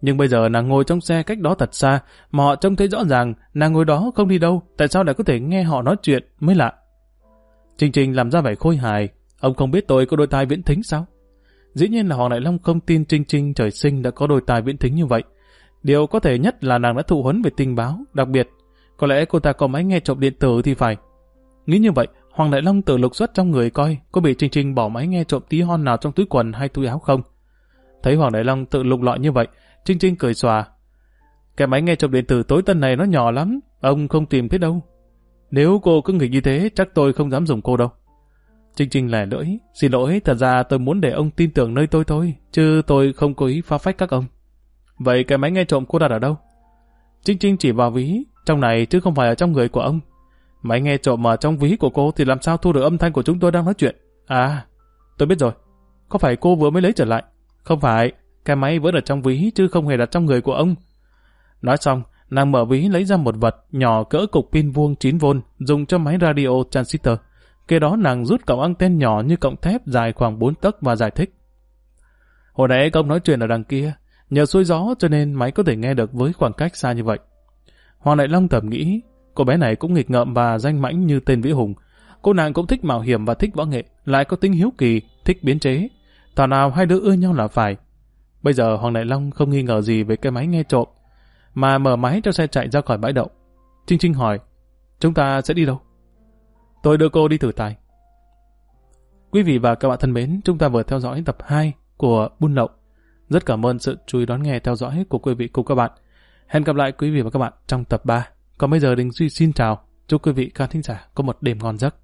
Nhưng bây giờ nàng ngồi trong xe cách đó thật xa, mà họ trông thấy rõ ràng nàng ngồi đó không đi đâu, tại sao lại có thể nghe họ nói chuyện mới lạ. Trinh Trinh làm ra vẻ khôi hài, ông không biết tôi có đôi tai viễn thính sao? Dĩ nhiên là Hoàng Đại Long không tin Trinh Trinh trời sinh đã có đôi tai viễn thính như vậy. Điều có thể nhất là nàng đã thụ huấn về tình báo, đặc biệt. Có lẽ cô ta có máy nghe trộm điện tử thì phải. Nghĩ như vậy, Hoàng Đại Long tự lục xuất trong người coi có bị Trinh Trinh bỏ máy nghe trộm tí hon nào trong túi quần hay túi áo không. Thấy Hoàng Đại Long tự lục lọi như vậy, Trinh Trinh cười xòa. Cái máy nghe trộm điện tử tối tân này nó nhỏ lắm, ông không tìm thấy đâu. Nếu cô cứ nghịch như thế, chắc tôi không dám dùng cô đâu. Trinh Trinh lẻ lưỡi, xin lỗi, thật ra tôi muốn để ông tin tưởng nơi tôi thôi, chứ tôi không cố ý phá phách các ông. Vậy cái máy nghe trộm cô đặt ở đâu? Trinh Trinh chỉ vào ví, trong này chứ không phải ở trong người của ông. Máy nghe trộm ở trong ví của cô thì làm sao thu được âm thanh của chúng tôi đang nói chuyện? À, tôi biết rồi. Có phải cô vừa mới lấy trở lại? Không phải, cái máy vẫn ở trong ví chứ không hề đặt trong người của ông. Nói xong, nàng mở ví lấy ra một vật nhỏ cỡ cục pin vuông 9V dùng cho máy radio transistor. Kế đó nàng rút cọng anten nhỏ như cọng thép dài khoảng 4 tấc và giải thích. Hồi nãy công nói chuyện ở đằng kia, nhờ xuôi gió cho nên máy có thể nghe được với khoảng cách xa như vậy. Hoàng Đại Long thầm nghĩ, cô bé này cũng nghịch ngợm và danh mãnh như tên Vĩ Hùng. Cô nàng cũng thích mạo hiểm và thích võ nghệ, lại có tính hiếu kỳ, thích biến chế. Thảo nào hai đứa ưa nhau là phải. Bây giờ Hoàng Đại Long không nghi ngờ gì về cái máy nghe trộm, mà mở máy cho xe chạy ra khỏi bãi đậu. Trinh Trinh hỏi, chúng ta sẽ đi đâu? Tôi đưa cô đi thử tài. Quý vị và các bạn thân mến, chúng ta vừa theo dõi tập 2 của Buôn Lậu. Rất cảm ơn sự chú ý đón nghe, theo dõi của quý vị cùng các bạn. Hẹn gặp lại quý vị và các bạn trong tập 3. Còn bây giờ Đình Duy xin chào. Chúc quý vị khán thính giả có một đêm ngon giấc.